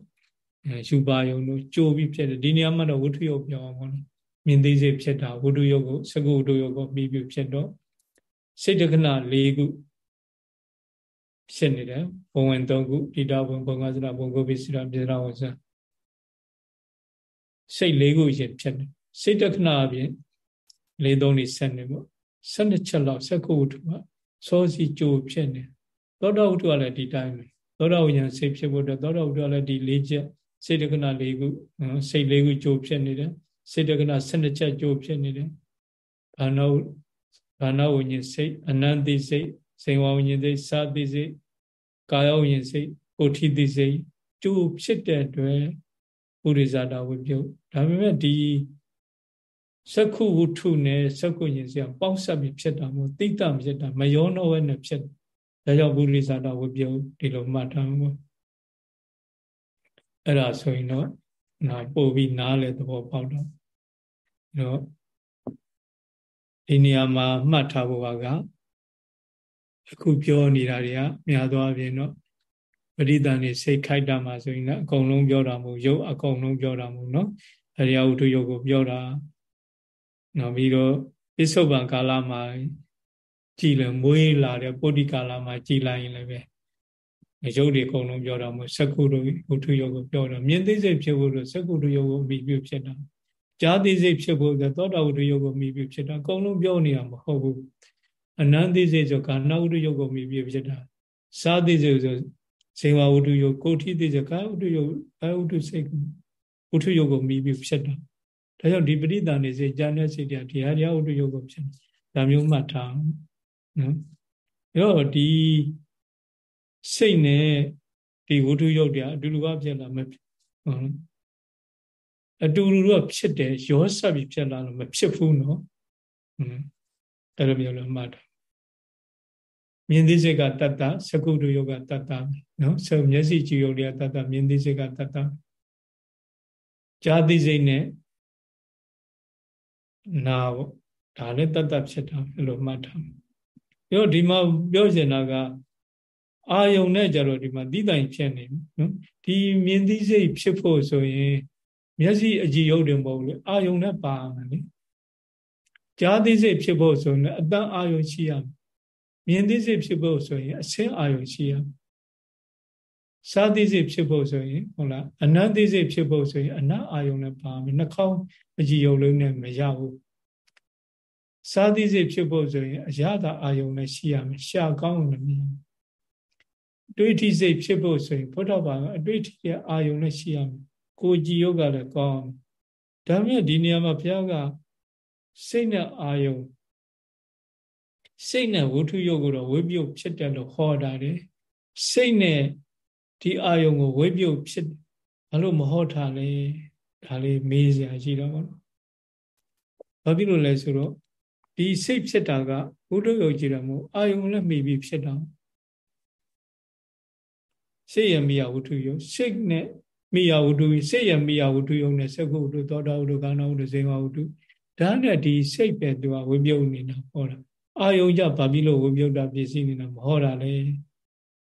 အဲယူပါယုံတို့ကြိုးပြီးဖြစ်တယ်ဒီနေရာမှာတော့ဝုထုယုတ်ပြောအောင်ပေါ့နော်မြင်သိစေဖြစ်တာဝုထုယုတ်ကိုစကုဝုထုယုတ်ကိုပြီးပြီးဖြစ်တော့စိတ်တခဏ၄ခု ဖြစ်နေတယ်ဘုံဝင်၃ခုတိတာဘုံဘုံကစရာဘုံကိုပိစိရာပြေရာဝဇ္ဇစိတ်၄ခုရှင်ဖြစ်တယ်စိတ်တခဏအပြင်၄သုံးနေဆက်နေပေါ့၁၂ချက်လောက်စကုဝုထုကစောစီကြိုးဖြစ်နေသောတာဝုထုကလည်းဒီတိုင်းပဲသောတာဝိညာဉ်စိတ်ဖြစ်ဖို့အတွက်သောတာဝိတ္တလည်းဒီ၄ချက်စိတ်တက္ကနာ၄ခုစိတ်၄ခုကြိုးဖြစ်နေတယ်စိတ်တက္ကနာ၁၂ချက်ကြိုးဖြစ်နေတယ်ဘာနာဘာနာဝိညာဉ်စိတ်အနန္တိစိတ် စေဝဝိညာဉ်စိတ်စာတိစိတ်ကာယဝိညာဉ်စိတ်ကိုဋ္ဌိတိစိတ်ကြိုးဖြစ်တဲ့အတွက်ပုရိဇာတာဝိပြုတ်ဒါပေမဲ့ဒီစက္ခုဝုထုနဲ့စက္ခုဉ္စရာပေါက်ဆက်ပြီးဖြစ်တာမို့တိတ္တမဖြစ်တာမယောနောဝဲနဲ့ဖြစ်ဒါကြောင့်ပုရိသတာဝပြုဒီလိုမှတ်ထားမှာအဲ့ဒါဆိုရင်တော့နာပို့ပြီးနားလေသဘောပေါက်တော့တော့ဒီနေရာမှာမှတ်ထားဖို့က အခုပြောနေတာတွေကများသောအားဖြင့်တော့ပရိသန်နေစိတ်ခိုက်တာမှာဆိုရင်လည်းအကုန်လုံးပြောတာမဟုတ်ရုပ်အကုန်လုံးပြောတာမဟုတ်နော်အရိယဝတ္ထုရုပ်ကိုပြောတာနောက်ပြီးတော့ပစ္စုပန်ကာလမှာကြည်လည်းမွေးလာတဲ့ပုဒ္ဓိကာလမှာကြည်လိုက်ရင်လည်းပဲရုပ်တွေအကုန်လုံးပြောတော့မို့စက္ကုတို့ဘုထုယောကိုပြောတော့မြင်သိစိတ်ဖြစ်ဖို့လို့စက္ကုတို့ယောကိုမိပြုဖြစ်တာကြားသိစိတ်ဖြစ်ဖို့ဆိုသောတာဝတ္ထုယောကိုမိပြုဖြစ်တာအကုန်လုံးပြောနေတာမဟုတ်ဘူး အနန္တိစိတ်ဆိုကာဏဝတ္ထုယောကိုမိပြုဖြစ်တာစာသိစိတ်ဆိုဇေဝဝတ္ထုယောကိုဋ္ဌိသိစိတ်ကာဝတ္ထုယောဘာဝတ္ထုစိတ်ဝတ္ထုယောကိုမိပြုဖြစ်တာဒါကြောင့်ဒီပရိသန်နေစိတ်ဉာဏ်နဲ့စိတ်တရားဒီဟာတရားဝတ္ထုယောကိုဖြစ်ဒါမျိုးမှတ်ထားနော်အဲ့တော့ဒီစိတ်နဲ့ဒီဝတ္ထုယုတ်တရားအတူတူကဖြစ်လာမဖြစ်ဟုတ်အတူတူတော့ဖြစ်တယ်ရောဆက်ပြီးဖြစ်လာလို့မဖြစ်ဘူးနော်อืมအဲ့လိုမျိုးလို့မှတ်တာ မြင်သိစိတ်ကတတ္တသကုတ္တယုတ်ကတတ္တနော်ဆိုမျက်စိကြည့်ယုတ်တွေကတတ္တမြင်သိစိတ်ကတတ္တဇာတိစိတ်နဲ့နာပေါ့ဒါလည်းတတ်တတ်ဖြစ်တာဘယ်လိုမှတ်ထားပြောဒီမှာပြောချင်တာကအာယုံနဲ့ကြတော့ဒီမှာတိတိုင်ဖြစ်နေနော်ဒီမြင်သိစိတ်ဖြစ်ဖို့ဆိုရင်မျက်စိအကြည့်ရုပ်တယ်မဟုတ်ဘူးလေအာယုံနဲ့ပါမယ်လေကြားသိစိတ်ဖြစ်ဖို့ဆိုရင်အတန်အာယုံရှိရမယ် မြင်သိစိတ်ဖြစ်ဖို့ဆိုရင်အဆင်းအာယုံရှိရမယ်စားသိစိတ်ဖြစ်ဖို့ဆိုရင်ဟုတ်လားအနတ်သိစိတ်ဖြစ်ဖို့ဆိုရင်အနတ်အာယုံနဲ့ပါမယ်နှာခေါင်းအကြည့်ရုပ်လုံးနဲ့မရဘူးစားသိစိတ်ဖြစ်ဖို့ဆိုရင်အရသာအာယုံနဲ့ရှိရမယ်ရှာကောင်းလို့မမြင်တွေးထိစိတ်ဖြစ်ဖို့ဆိုရင်ဘုဒ္ဓဘာသာအတွေ့အထိရဲ့အာယုံနဲ့ရှိရမယ်ကိုကြည်ယုတ်ကလည်းကောင်းဒါမြတ်ဒီနေရာမှာဘုရားကစိတ်နဲ့အာယုံ စိတ်နဲ့ဝိထုယုတ်ကိုတော့ဝိပယုတ်ဖြစ်တယ်လို့ဟောတာတယ်စိတ်နဲ့ဒီအာယုံကိုဝိပယုတ်ဖြစ်ဘာလို့မဟောထားလဲဒါလေးမေးစရာရှိတော့ဘာဖြစ်လို့လဲဆိုတော့ဒီစိတ်ဖြစ်တာကဘုဒ္ဓယုတ်ကြည်တယ်မို့အာယုံလည်းမိပြီးဖြစ်တာစိတ်ရမိယဝတ္ထုယုတ်စိတ်နဲ့မိယဝတ္ထုစိတ်ရမိယဝတ္ထုယုတ်နဲ့စက္ခုဝတ္ထုသောတာဝတ္ထုကာဏဝတ္ထုဇေဝဝတ္ထုဒါနဲ့ဒီစိတ်ပဲသူကဝိပယုတ်နေတာဟောတာ အာယုံကြဘာဖြစ်လို့ဝိပယုတ်တာပြည့်စည်နေတာမဟောတာလေ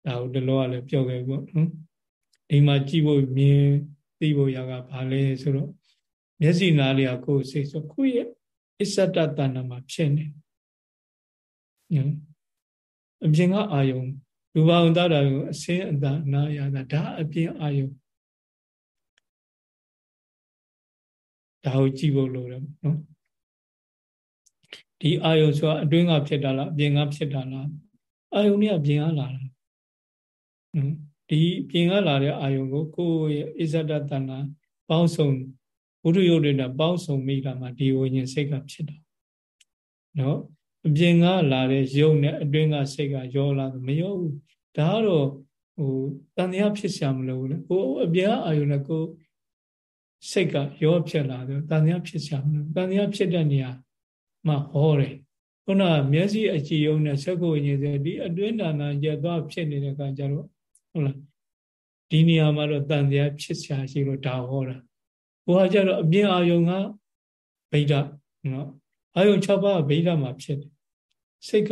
ဒါဟုတ်တလောကလည်းပြောခဲ့ပေါ့နော်ဒီမှာကြည့်ဖို့မြင်သိဖို့ရကဘာလဲဆိုတော့မျက်စိနားလေးကကိုယ်စိတ်ဆိုကိုယ့်ရဲ့အစ္ဆတတဏ္ဍမှာဖြစ်နေနော်အပြင်ကအာယုံလူပါဝန်တာကိုအစင်းအတနာရတာဒါအပြင်အာယုံဒါကိုကြည့်ဖို့လိုတယ်နော် ဒီအာယုံဆိုတာအတွင်းကဖြစ်တာလားအပြင်ကဖြစ်တာလားအာယုံเนี่ยအပြင်ကလာတာနော်ဒီပြင်ကလာတဲ့အာယုံကိုကိုယ့်ရဲ့အစ္ဆဒတဏ္ဍပေါင်းစုံဘုဒ္ဓယုတ်တွေနဲ့ပေါင်းစုံမိတာမှဒီဝိညာဉ်စိတ်ကဖြစ်တာနော်အပြင်ကလာတဲ့ယုံနဲ့အတွင်းကစိတ်ကရောလာမရောဘူးဒါကတော့ဟိုတန်တရားဖြစ်ရှာမလို့လေကိုအပြင်အာယုံနဲ့ကိုစိတ်ကရောဖြစ်လာတယ်တန်တရားဖြစ်ရှာမလို့တန်တရားဖြစ်တဲ့နေရာ မှာဟောတယ်ခုနမျက်စိအကြည့်ယုံနဲ့စက္ကုဝိညာဉ်ဆိုဒီအတွင်းဒါနာကျသွားဖြစ်နေတဲ့အခါကျတော့ဟုတ်လားဒီနေရာမှာတော့တန်တရားဖြစ်ရှာရှိလို့ဒါဟောတာဟိုဟာကျတော့အပြင်အာယုံကဗိဒ္ဓနော်အာယုံ6ပါးဗိဒ္ဓမှာဖြစ်တယ်စိတ်က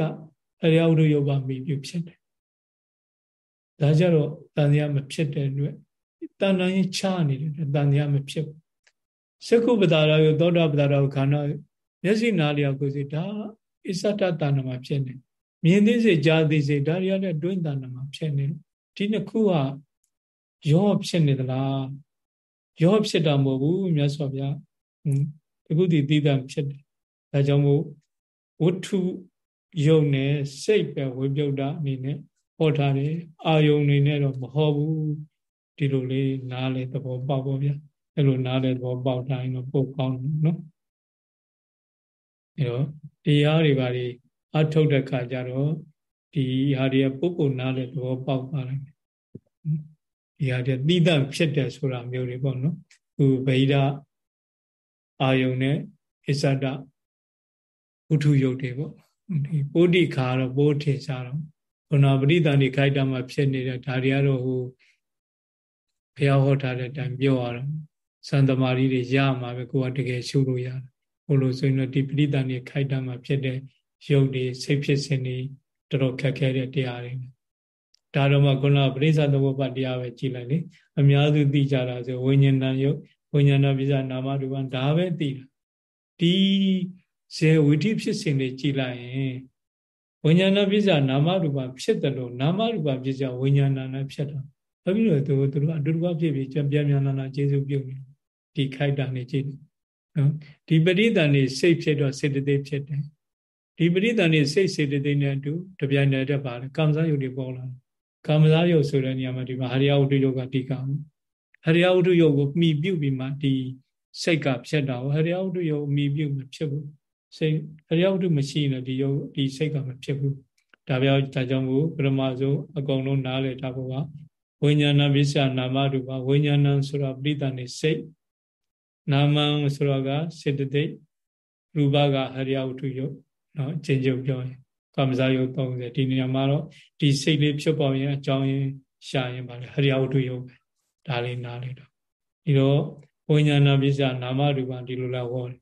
အရိယဝတ္ထုယောဂမိပြုဖြစ်တယ်ဒါကြတော့တန်တရားမဖြစ်တဲ့အတွက်တန်တန်ရင်ချနေတယ်တန်တရားမဖြစ်ဘူးစကုပဒါရယောသောတာပဒါရယောခန္ဓာ မျက်စိနားလျာကိုယ်စီဒါအစ္ဆတတဏ္ဍမှာဖြစ်နေမြင်သိစေကြားသိစေဒါရရတဲ့တွင်းတဏ္ဍမှာဖြစ်နေဒီနှစ်ခုကရောဖြစ်နေသလားရောဖြစ်တာမဟုတ်ဘူးမြတ်စွာဘုရားဒီခုဒီသီးသန့်ဖြစ်တယ်ဒါကြောင့်မို့ဝတ္ထုယုံနဲ့စိတ်ပဲဝိပယုတ်တာအနေနဲ့ဟောထားတယ်အာယုံနေနဲ့တော့မဟောဘူးဒီလိုလေးနားလေသဘောပေါက်ပါဗျာအဲ့လိုနားလေသဘောပေါက်တိုင်းတော့ပို့ကောင်းတယ်နော် အဲ့တော့တရားတွေပါလေအထုတ်တဲ့ခါကျတော့ဒီဟာတွေကပုပ်ပုနားလေသဘောပေါက်ပါလိမ့်မယ်ဒီဟာတွေတိတန့်ဖြစ်တယ်ဆိုတာမျိုးတွေပေါ့နော်ဟိုဗိဒအာယုံနဲ့အစ္ဆဒဥထုယုတ်တွေပေါ့ဒီပိုဋိခါတော့ပိုးထင်ရှားတော့ခုနပရိသန္တိခိုက်တာမှာဖြစ်နေတဲ့ဒါတွေကတော့ဟိုဘုရားဟောထားတဲ့အတိုင်းပြောရတော့စံတမာရီတွေရမှာပဲကိုကတကယ်ရှုလို့ရတယ် ဟိုလိုဆိုရင်တော့ဒီပရိသန္တိခိုက်တာမှာဖြစ်တဲ့ယုတ်တွေစိတ်ဖြစ်စဉ်တွေတော်တော်ခက်ခဲတဲ့တရားတွေဒါတော့မှခုနပရိစ္ဆသမုပ္ပါတရားပဲကြည်လိုက်လေအများစုသိကြတာဆိုဝိညာဏယုတ်ဝိညာဏပိစ္ဆနာမရူပံဒါပဲသိတာဒီဇေဝိတိဖြစ်စဉ်တွေကြည်လိုက်ရင်ဝိညာဏပိစ္ဆနာမရူပံဖြစ်တယ်လို့နာမရူပံပိစ္ဆဝိညာဏနဲ့ဖြစ်တာဘာဖြစ်လို့သူတို့အတူတူဖြစ်ပြီးကြံပြန်ပြန်လာလာကျေစုပြုတ်နေဒီခိုက်တာနေကြည့် နော်ဒီပရိသန်နေစိတ်ဖြစ်တော့စေတသိက်ဖြစ်တယ်ဒီပရိသန်နေစိတ်စေတသိက်နဲ့အတူတပြိုင်တည်းတက်ပါလေကံစားယုတ်တွေပေါ်လာတယ်ကာမဇာယုတ်ဆိုတဲ့နေရာမှာဒီမှာဟရိယဝတ္ထုယုတ်ကတိကဟရိယဝတ္ထုယုတ်ကိုမှီပြုတ်ပြီးမှဒီစိတ်ကဖြစ်တာဟဟရိယဝတ္ထုယုတ်မှီပြုတ်မဖြစ်ဘူးစိတ်ဟရိယဝတ္ထုမရှိရင်ဒီယုတ်ဒီစိတ်ကမဖြစ်ဘူးဒါပြောဒါကြောင့်မို့ပရမဇုအကုန်လုံးနားလည်ထားဖို့ကဝိညာဏပစ္စယနာမရူပဝိညာဏဆိုတာပိဋကနေစိတ် နာမံဆိုတော့ကစေတသိက်ရူပကဟရိယဝတ္ထုယုတ်နော်အချင်းချင်းပြောရင်ကာမဇာယုတ်30ဒီနေရာမှာတော့ဒီစိတ်လေးဖြစ်ပေါ်ရင်အကြောင်းရင်းရှာရင်ပါလေဟရိယဝတ္ထုယုတ်ပဲဒါလေးနားလေတော့ဒီတော့ဝိညာဏပစ္စယနာမရူပဒီလိုလားဟောတယ်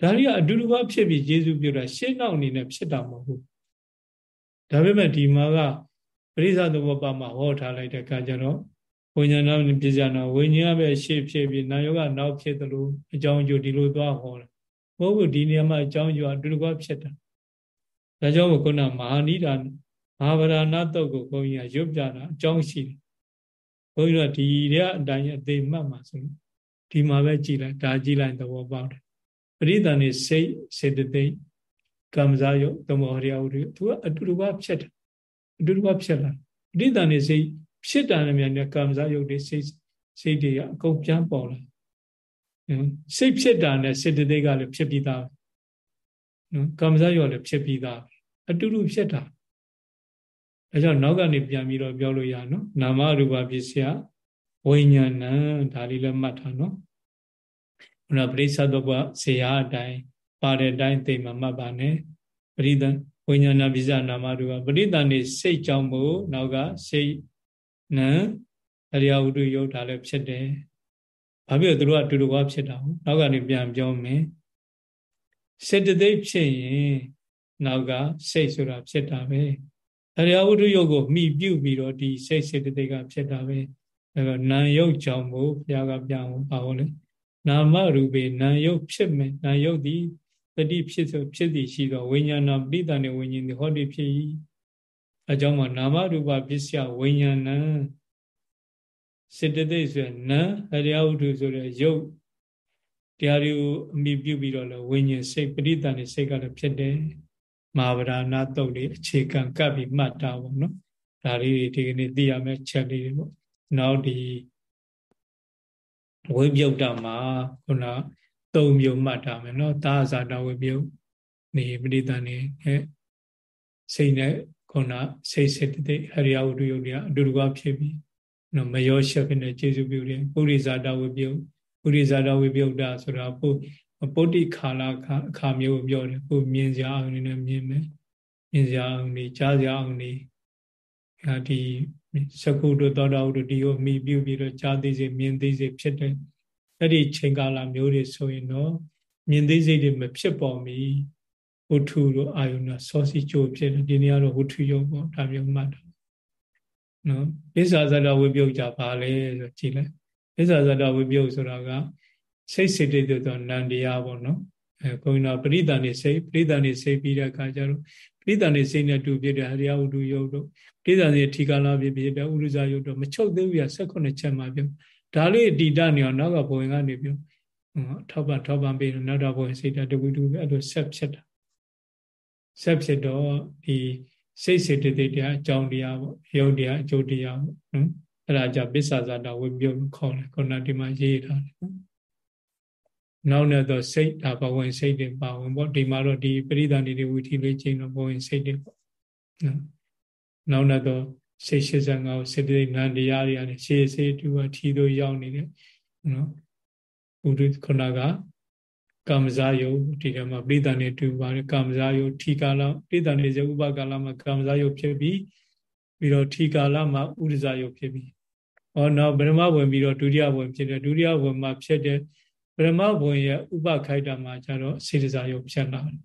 ဒါတွေကအတူတူပါဖြစ်ပြီးယေရှုပြောတာရှင်းနောက်အနေနဲ့ဖြစ်တာမဟုတ်ဘူးဒါပေမဲ့ဒီမှာကပရိသတ်သဘောပါမှာဟောထားလိုက်တဲ့အခါကျတော့ ဝိညာဏပစ္စယနာဝိညာဉ်ပဲရှေ့ဖြစ်ပြီးနာယောကနောက်ဖြစ်တယ်လို့အကြောင်းအကျိုးဒီလိုသွားဟောတယ်မဟုတ်ဘူးဒီနေရာမှာအကြောင်းအကျိုးအတူတူပါဖြစ်တာဒါကြောင့်ခုနမဟာနိဒာမဟာဗရဏတုတ်ကိုဘုန်းကြီးကရွတ်ပြတာအကြောင်းရှိတယ်ဘုန်းကြီးတို့ဒီရအတိုင်းအသေးမှတ်မှာဆိုလို့ဒီမှာပဲကြည်လိုက်ဒါကြည်လိုက်သဘောပေါက်တယ်ပရိသန်နေစိတ်စေတသိက်ကမ္မဇာယုတ်သမဟရိယဝတ္ထုသူကအတူတူပါဖြစ်တယ်အတူတူပါဖြစ်လာပရိသန်နေစိတ် ဖြစ်တာနဲ့မြန်တဲ့ကမ္မဇာယုတ်တွေစိတ်စိတ်တွေကအကုန်ပြန်ပေါ်လာစိတ်ဖြစ်တာနဲ့စေတသိက်ကလည်းဖြစ်ပြီးသားနော်ကမ္မဇာယုတ်လည်းဖြစ်ပြီးသားအတူတူဖြစ်တာအဲကြောင့်နောက်ကနေပြန်ပြီးတော့ပြောလို့ရနော်နာမရူပပစ္စယဝိညာဏဒါလေးလည်းမှတ်ထားနော်ခုနပရိစ္ဆသဘဇေယအတိုင်းပါတဲ့အတိုင်းသိမှမှတ်ပါနဲ့ပရိသဝိညာဏပစ္စယနာမရူပပရိသနေစိတ်ကြောင့်မို့နောက်ကစိတ် နံအရိယဝတ္ထုယုတ်တာလည်းဖြစ်တယ်ဘာဖြစ်လို့သူတို့ကတူတူကဖြစ်တာဟုတ်နောက်ကနေပြန်ပြောမယ်စေတသိက်ဖြစ်ရင်နောက်ကစိတ်ဆိုတာဖြစ်တာပဲအရိယဝတ္ထုယုတ်ကိုမှီပြုပြီးတော့ဒီစိတ်စေတသိက်ကဖြစ်တာပဲအဲတော့နာယုတ်ကြောင့်မို့ဘုရားကပြန်အောင်ပါဟောလေနာမရူပေနာယုတ်ဖြစ်မယ်နာယုတ်ဒီတတိဖြစ်ဆိုဖြစ်သည်ရှိသောဝိညာဏပိဋကနဲ့ဝိညာဉ်ဒီဟောဒီဖြစ်၏ အကြောင်းမှာနာမရူပပစ္စယဝိညာဏစေတသိက်ဆိုရင်နံအရိယဝတ္ထုဆိုတဲ့ယုတ်တရားတွေကိုအမိပြုပြီးတော့လဲဝိညာဉ်စိတ်ပဋိသန္ဓေစိတ်ကလည်းဖြစ်တယ်မဟာဗราဏတုတ်လေးအခြေခံကပ်ပြီးမှတ်တာပေါ့နော်ဒါလေးတွေဒီကနေ့သိရမယ့်ချက်လေးတွေပေါ့နောက်ဒီဝိပယုတ်တမှာခုနသုံးမျိုးမှတ်တာမယ်နော်သာဇာတဝိပယုတ်နေပဋိသန္ဓေနဲ့စိတ်နဲ့ ခုနစိတ်စိတ်တိအရိယဝတ္ထုယုတ်တွေအတူတူဖြစ်ပြီးနော်မရောရှက်ဖြစ်နေကျေစုပြုတယ်ပုရိဇာတဝိပယုတ်ပုရိဇာတဝိပယုတ်တာဆိုတာပုပုတ္တိခါလာအခါမျိုးပြောတယ်ကိုမြင်စရာအောင်နေနဲ့မြင်မယ်မြင်စရာအောင်နေကြားစရာအောင်နေအဲဒီသကုတ္တသောတာဝတ္တဒီကိုမိပြုပြီးတော့ကြားသိစေမြင်သိစေဖြစ်တယ်အဲ့ဒီချိန်ကာလမျိုးတွေဆိုရင်တော့မြင်သိစိတ်တွေမဖြစ်ပေါ်မီ ဝုထုတို့အာယုဏစောစီကြိုဖြစ်တယ်ဒီနေ့ကတော့ဝုထုယုံပေါ့ဒါမျိုးမှတ်တာနော်ပိစ္ဆာဇတဝိပယုတ်ကြပါလေဆိုကြည့်လိုက်ပိစ္ဆာဇတဝိပယုတ်ဆိုတာကစိတ်စေတသိက်ဆိုနန္တရားပေါ့နော်အဲဘုန်းကြီးကပရိသန်နေစိတ်ပရိသန်နေစိတ်ပြီးတဲ့အခါကျတော့ပရိသန်နေစိတ်နဲ့တူဖြစ်တဲ့ဟရိယဝတ္ထုယုတ်တို့ပရိသန်နေထီကာလာဖြစ်ဖြစ်တဲ့ဥရဇယုတ်တို့မချုပ်သေးဘူးရ16ချက်မှပြောဒါလေးတည်တနေအောင်နောက်ကဘုံကနေပြောထောက်ပံ့ထောက်ပံ့ပြီးတော့နောက်တော့ဘုံစိတ်တဝိတုအဲ့လိုဆက်ဖြစ်တာ ဆက်ဖြစ်တော့ဒီစိတ်စေတသိက်တရားအကြောင်းတရားပေါ့ယုတ်တရားအကျိုးတရားပေါ့နော်အဲ့ဒါကြောင့်ပစ္ဆာဇာတဝိပယုတ်ခေါ်တယ်ခုနဒီမှာရေးထားတယ်နော်နောက်နဲ့တော့စိတ်ဒါဘဝင်စိတ်တွေပါဝင်ပေါ့ဒီမှာတော့ဒီပရိသန္တိတွေဝီထီလေးချင်းတော့ဘဝင်စိတ်တွေပေါ့နော်နောက်နဲ့တော့စိတ်85ကိုစေတသိက်နန္တရားတွေကနေရှေးစေတူအထီတို့ရောက်နေတယ်နော်ဥဒိခုနက ကာမဇာယုဒီထဲမှာပိဋကနေတူပါတယ်ကာမဇာယုထီကာလပိဋကနေဇဥပကာလမှာကာမဇာယုဖြစ်ပြီးပြီးတော့ထီကာလမှာဥဒဇာယုဖြစ်ပြီးဟောနောက်ဗြဟ္မဝင်ပြီးတော့ဒုတိယဝင်ဖြစ်တယ်ဒုတိယဝင်မှာဖြစ်တဲ့ပရမဘုံရဲ့ဥပခိုက်တာမှာကျတော့စေတစာယုတ်ဖြစ်လာတယ်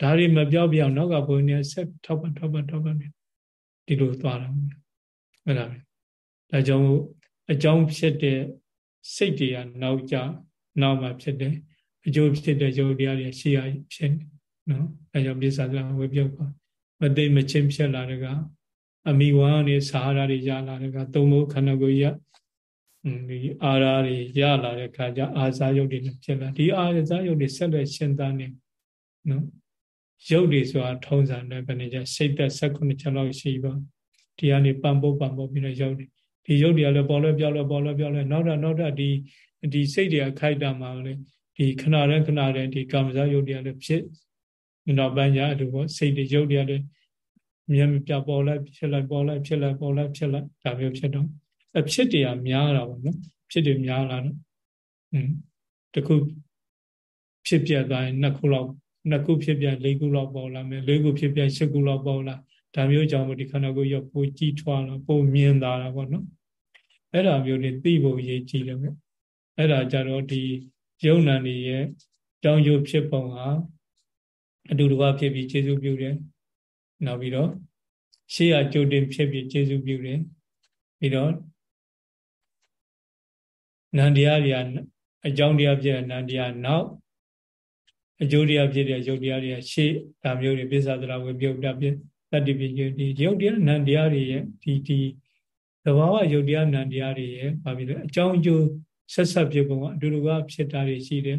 ဒါတွေမပြောပြအောင်နောက်ကဘုံနဲ့ဆက်ထောက်ပံ့ထောက်ပံ့ထောက်ပံ့ဒီလိုသွားတာအဲ့ဒါပဲဒါကြောင့်အကြောင်းဖြစ်တဲ့စိတ်တွေကနောက်ကြနောက်မှဖြစ်တယ် အကျိုးဖြစ်တဲ့ယုတ်တရားတွေရှေ့ရဖြစ်နေနော်အဲကြောင့်ပြစ္ဆာစဝေပြုတ်ပါမသိမချင်းဖြစ်လာတဲ့ကအမိဝါနဲ့စာဟာရတွေရလာတဲ့ကသုံးဖို့ခန္ဓာကိုယ်ရဒီအာရာတွေရလာတဲ့ခါကျအာဇာယုတ်တွေဖြစ်လာဒီအာဇာယုတ်တွေဆက်လက်ရှင်းသားနေနော်ရုပ်တွေဆိုတာထုံးစံနဲ့ဘယ်နဲ့ကြစိတ်သက်16ချက်လောက်ရှိပါဒီကနေပံပုတ်ပံပုတ်ပြီးတော့ရုပ်တွေဒီရုပ်တွေကလည်းပေါ်လဲပြောက်လဲပေါ်လဲပြောက်လဲနောက်တော့နောက်တော့ဒီဒီစိတ်တွေကခိုက်တာမှလည်း ဒီခဏတဲ့ခဏတဲ့ဒီကာမဇာယုတ်တွေကလည်းဖြစ်နောက်ပိုင်းကျအတူပေါ့စိတ်တွေရုပ်တွေကလည်းမြဲမပြပေါ်လိုက်ဖြစ်လိုက်ပေါ်လိုက်ဖြစ်လိုက်ပေါ်လိုက်ဖြစ်လိုက်ဒါမျိုးဖြစ်တော့အဖြစ်တွေကများတာပေါ့နော်ဖြစ်တွေများလာတော့อืมတခုဖြစ်ပြသွားရင်နှစ်ခုလောက်နှစ်ခုဖြစ်ပြလေးခုလောက်ပေါ်လာမယ်လေးခုဖြစ်ပြရှစ်ခုလောက်ပေါ်လာဒါမျိုးကြောင့်ဒီခန္ဓာကိုယ်ရပိုကြည်ထွားလာပိုမြင်လာတာပေါ့နော်အဲ့ဒါမျိုးတွေသိဖို့ရည်ကြည်တယ်ပဲအဲ့ဒါကြတော့ဒီ ယုံနာနေရဲ့ကြောင်းကျိုးဖြစ်ပုံဟာအတူတကွဖြစ်ပြီးကျေစုပြုတယ်နောက်ပြီးတော့ရှေးရကြိုတင်ဖြစ်ပြီးကျေစုပြုတယ်ပြီးတော့နန္တရားတွေကအကြောင်းတရားဖြစ်တဲ့နန္တရားနောက်အကျိုးတရားဖြစ်တဲ့ရုပ်တရားတွေကရှေ့ဒါမျိုးတွေပိဿဒရာဝေပြုတ်တာဖြစ်တတ္တိပိကျဒီရုပ်တရားနန္တရားတွေရဲ့ဒီဒီသဘာဝရုပ်တရားနန္တရားတွေရဲ့ဘာဖြစ်လဲအကြောင်းအကျိုး ဆက်ဆက်ဖြစ်ပုံကအတူတူကဖြစ်တာတွေရှိတယ်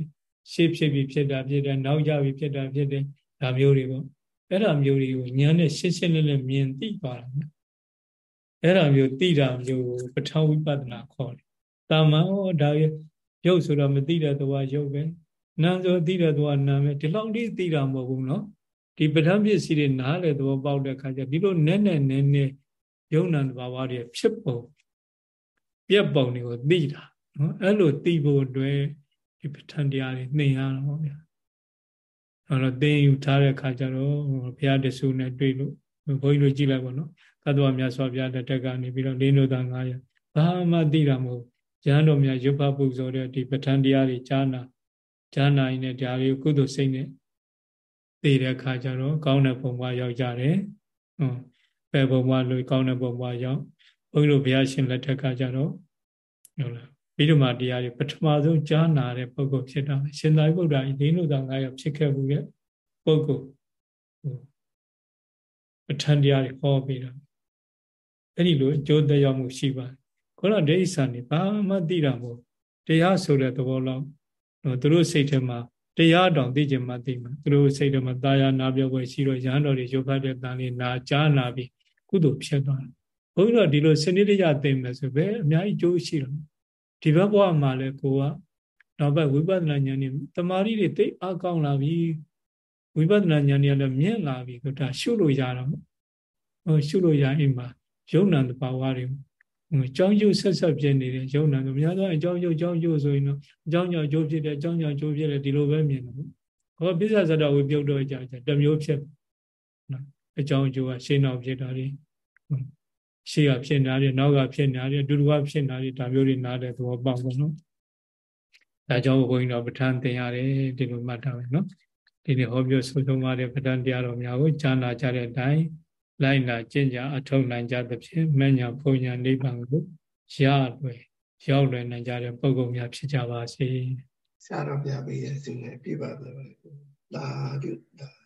ရှေ့ဖြစ်ပြီးဖြစ်တာဖြစ်တယ်နောက်ရပြီးဖြစ်တာဖြစ်တယ်ဒါမျိုးတွေပေါ့အဲ့ဒါမျိုးတွေကိုဉာဏ်နဲ့ရှင်းရှင်းလင်းလင်းမြင်သိသွားတာအဲ့ဒါမျိုးသိတာမျိုးကိုပထဝီပဒနာခေါ်တယ်တာမန်ဩဒါရုပ်ဆိုတော့မသိတဲ့သဘောရုပ်ပဲနာမ်ဆိုသိတဲ့သဘောနာမ်ပဲဒီလောက်လေးသိတာမဟုတ်ဘူးနော်ဒီပထမပစ္စည်းတွေနားလေသဘောပေါက်တဲ့အခါကျဒီလိုနဲ့နဲ့နဲ့နဲ့ယုံနာတဘာဝတွေဖြစ်ပုံပြက်ပုံတွေကိုသိတာ နော်အဲ့လိုသိဖို့အတွက်ဒီပဋ္ဌာန်းတရားတွေသင်ရတော့ဗျာအဲ့တော့သင်ယူထားတဲ့အခါကျတော့ဘုရားတဆူနဲ့တွေ့လို့ဘုန်းကြီးတို့ကြည့်လိုက်ပါနော်သတ္တဝါမြတ်စွာဘုရားတက်ကနေပြီးတော့လင်းတို့သား900ဘာမှသိတာမဟုတ်ရဟန်းတော်များရုပ်ဖပူဇော်တဲ့ဒီပဋ္ဌာန်းတရားတွေကြားနာကြားနာရင်လည်းဒါတွေကုသိုလ်စိတ်နဲ့သိတဲ့အခါကျတော့ကောင်းတဲ့ပုံပွားရောက်ကြတယ်ဟုတ်ပဲပုံပွားလို့ကောင်းတဲ့ပုံပွားရောက်ဘုန်းကြီးတို့ဘုရားရှင်လက်ထက်ကကြတော့ဟုတ်လား ပြီးတော့မှတရားတွေပထမဆုံးကြားနာတဲ့ပုဂ္ဂိုလ်ဖြစ်တာရှင်သာရိပုတ္တရာဒီလိုသာငါရဖြစ်ခဲ့ဘူးရဲ့ပုဂ္ဂိုလ်ပဋ္ဌာန်းတရားတွေဟောပြီးတော့အဲ့ဒီလိုအကျိုးသက်ရောက်မှုရှိပါတယ်ခေါတော့ဒိဋ္ဌိဆန်နေဘာမှသိတာမဟုတ်တရားဆိုတဲ့သဘောလောက်သူတို့စိတ်ထဲမှာတရားတောင်သိချင်မှသိမှာသူတို့စိတ်ထဲမှာတာယာနာပြောပွဲရှိတော့ရဟန်းတော်တွေရုပ်ဖတ်တဲ့တန်လေးနာကြားနာပြီးကုသိုလ်ဖြစ်သွားတယ်ဘုန်းကြီးတို့ဒီလိုစနစ်တကျသိမယ်ဆိုပဲအများကြီးကျိုးရှိတော့ ဒီဘက်ဘဝမှာလည်းကိုကနောက်ဘက်ဝိပဿနာဉာဏ်နဲ့တမာရီတွေသိအကောင်းလာပြီဝိပဿနာဉာဏ်တွေလည်းမြင့်လာပြီဆိုဒါရှုလို့ရတော့ဟိုရှုလို့ရအိမ်မှာယုံနာတဘာဝတွေအကြောင်းကျိုးဆက်ဆက်ဖြစ်နေတဲ့ယုံနာဆိုများသောအကြောင်းကျိုးအကြောင်းကျိုးဆိုရင်တော့အကြောင်းကြောင့်ကျိုးဖြစ်တယ်အကြောင်းကြောင့်ကျိုးဖြစ်တယ်ဒီလိုပဲမြင်တယ်ပေါ့ဟောပိဿဇတဝိပြုတ်တော့ကြာကြာတမျိုးဖြစ်နော်အကြောင်းကျိုးကရှင်းအောင်ဖြစ်တာတွေ ရှေ့ကဖြစ်နေတာတွေနောက်ကဖြစ်နေတာတွေဒုတိယဖြစ်နေတာတွေဒါမျိုးတွေနားတဲ့သဘောပေါက်ပေါ့နော်ဒါကြောင့်ဘုန်းကြီးတော်ပဋ္ဌာန်းသင်ရတယ်ဒီလိုမှတ်ထားမယ်နော်ဒီနေ့ဟောပြောဆုံးဆုံးပါတဲ့ပဋ္ဌာန်းတရားတော်များကိုကြားနာကြတဲ့အတိုင်းလိုက်နာကျင့်ကြအထောက်နိုင်ကြသဖြင့်မညာဘုံညာနိဗ္ဗာန်ကိုရလွယ်ရောက်လွယ်နိုင်ကြတဲ့ပုဂ္ဂိုလ်များဖြစ်ကြပါစေဆရာတော်ပြပေးရစီနဲ့ပြပါပါလာဒုလာ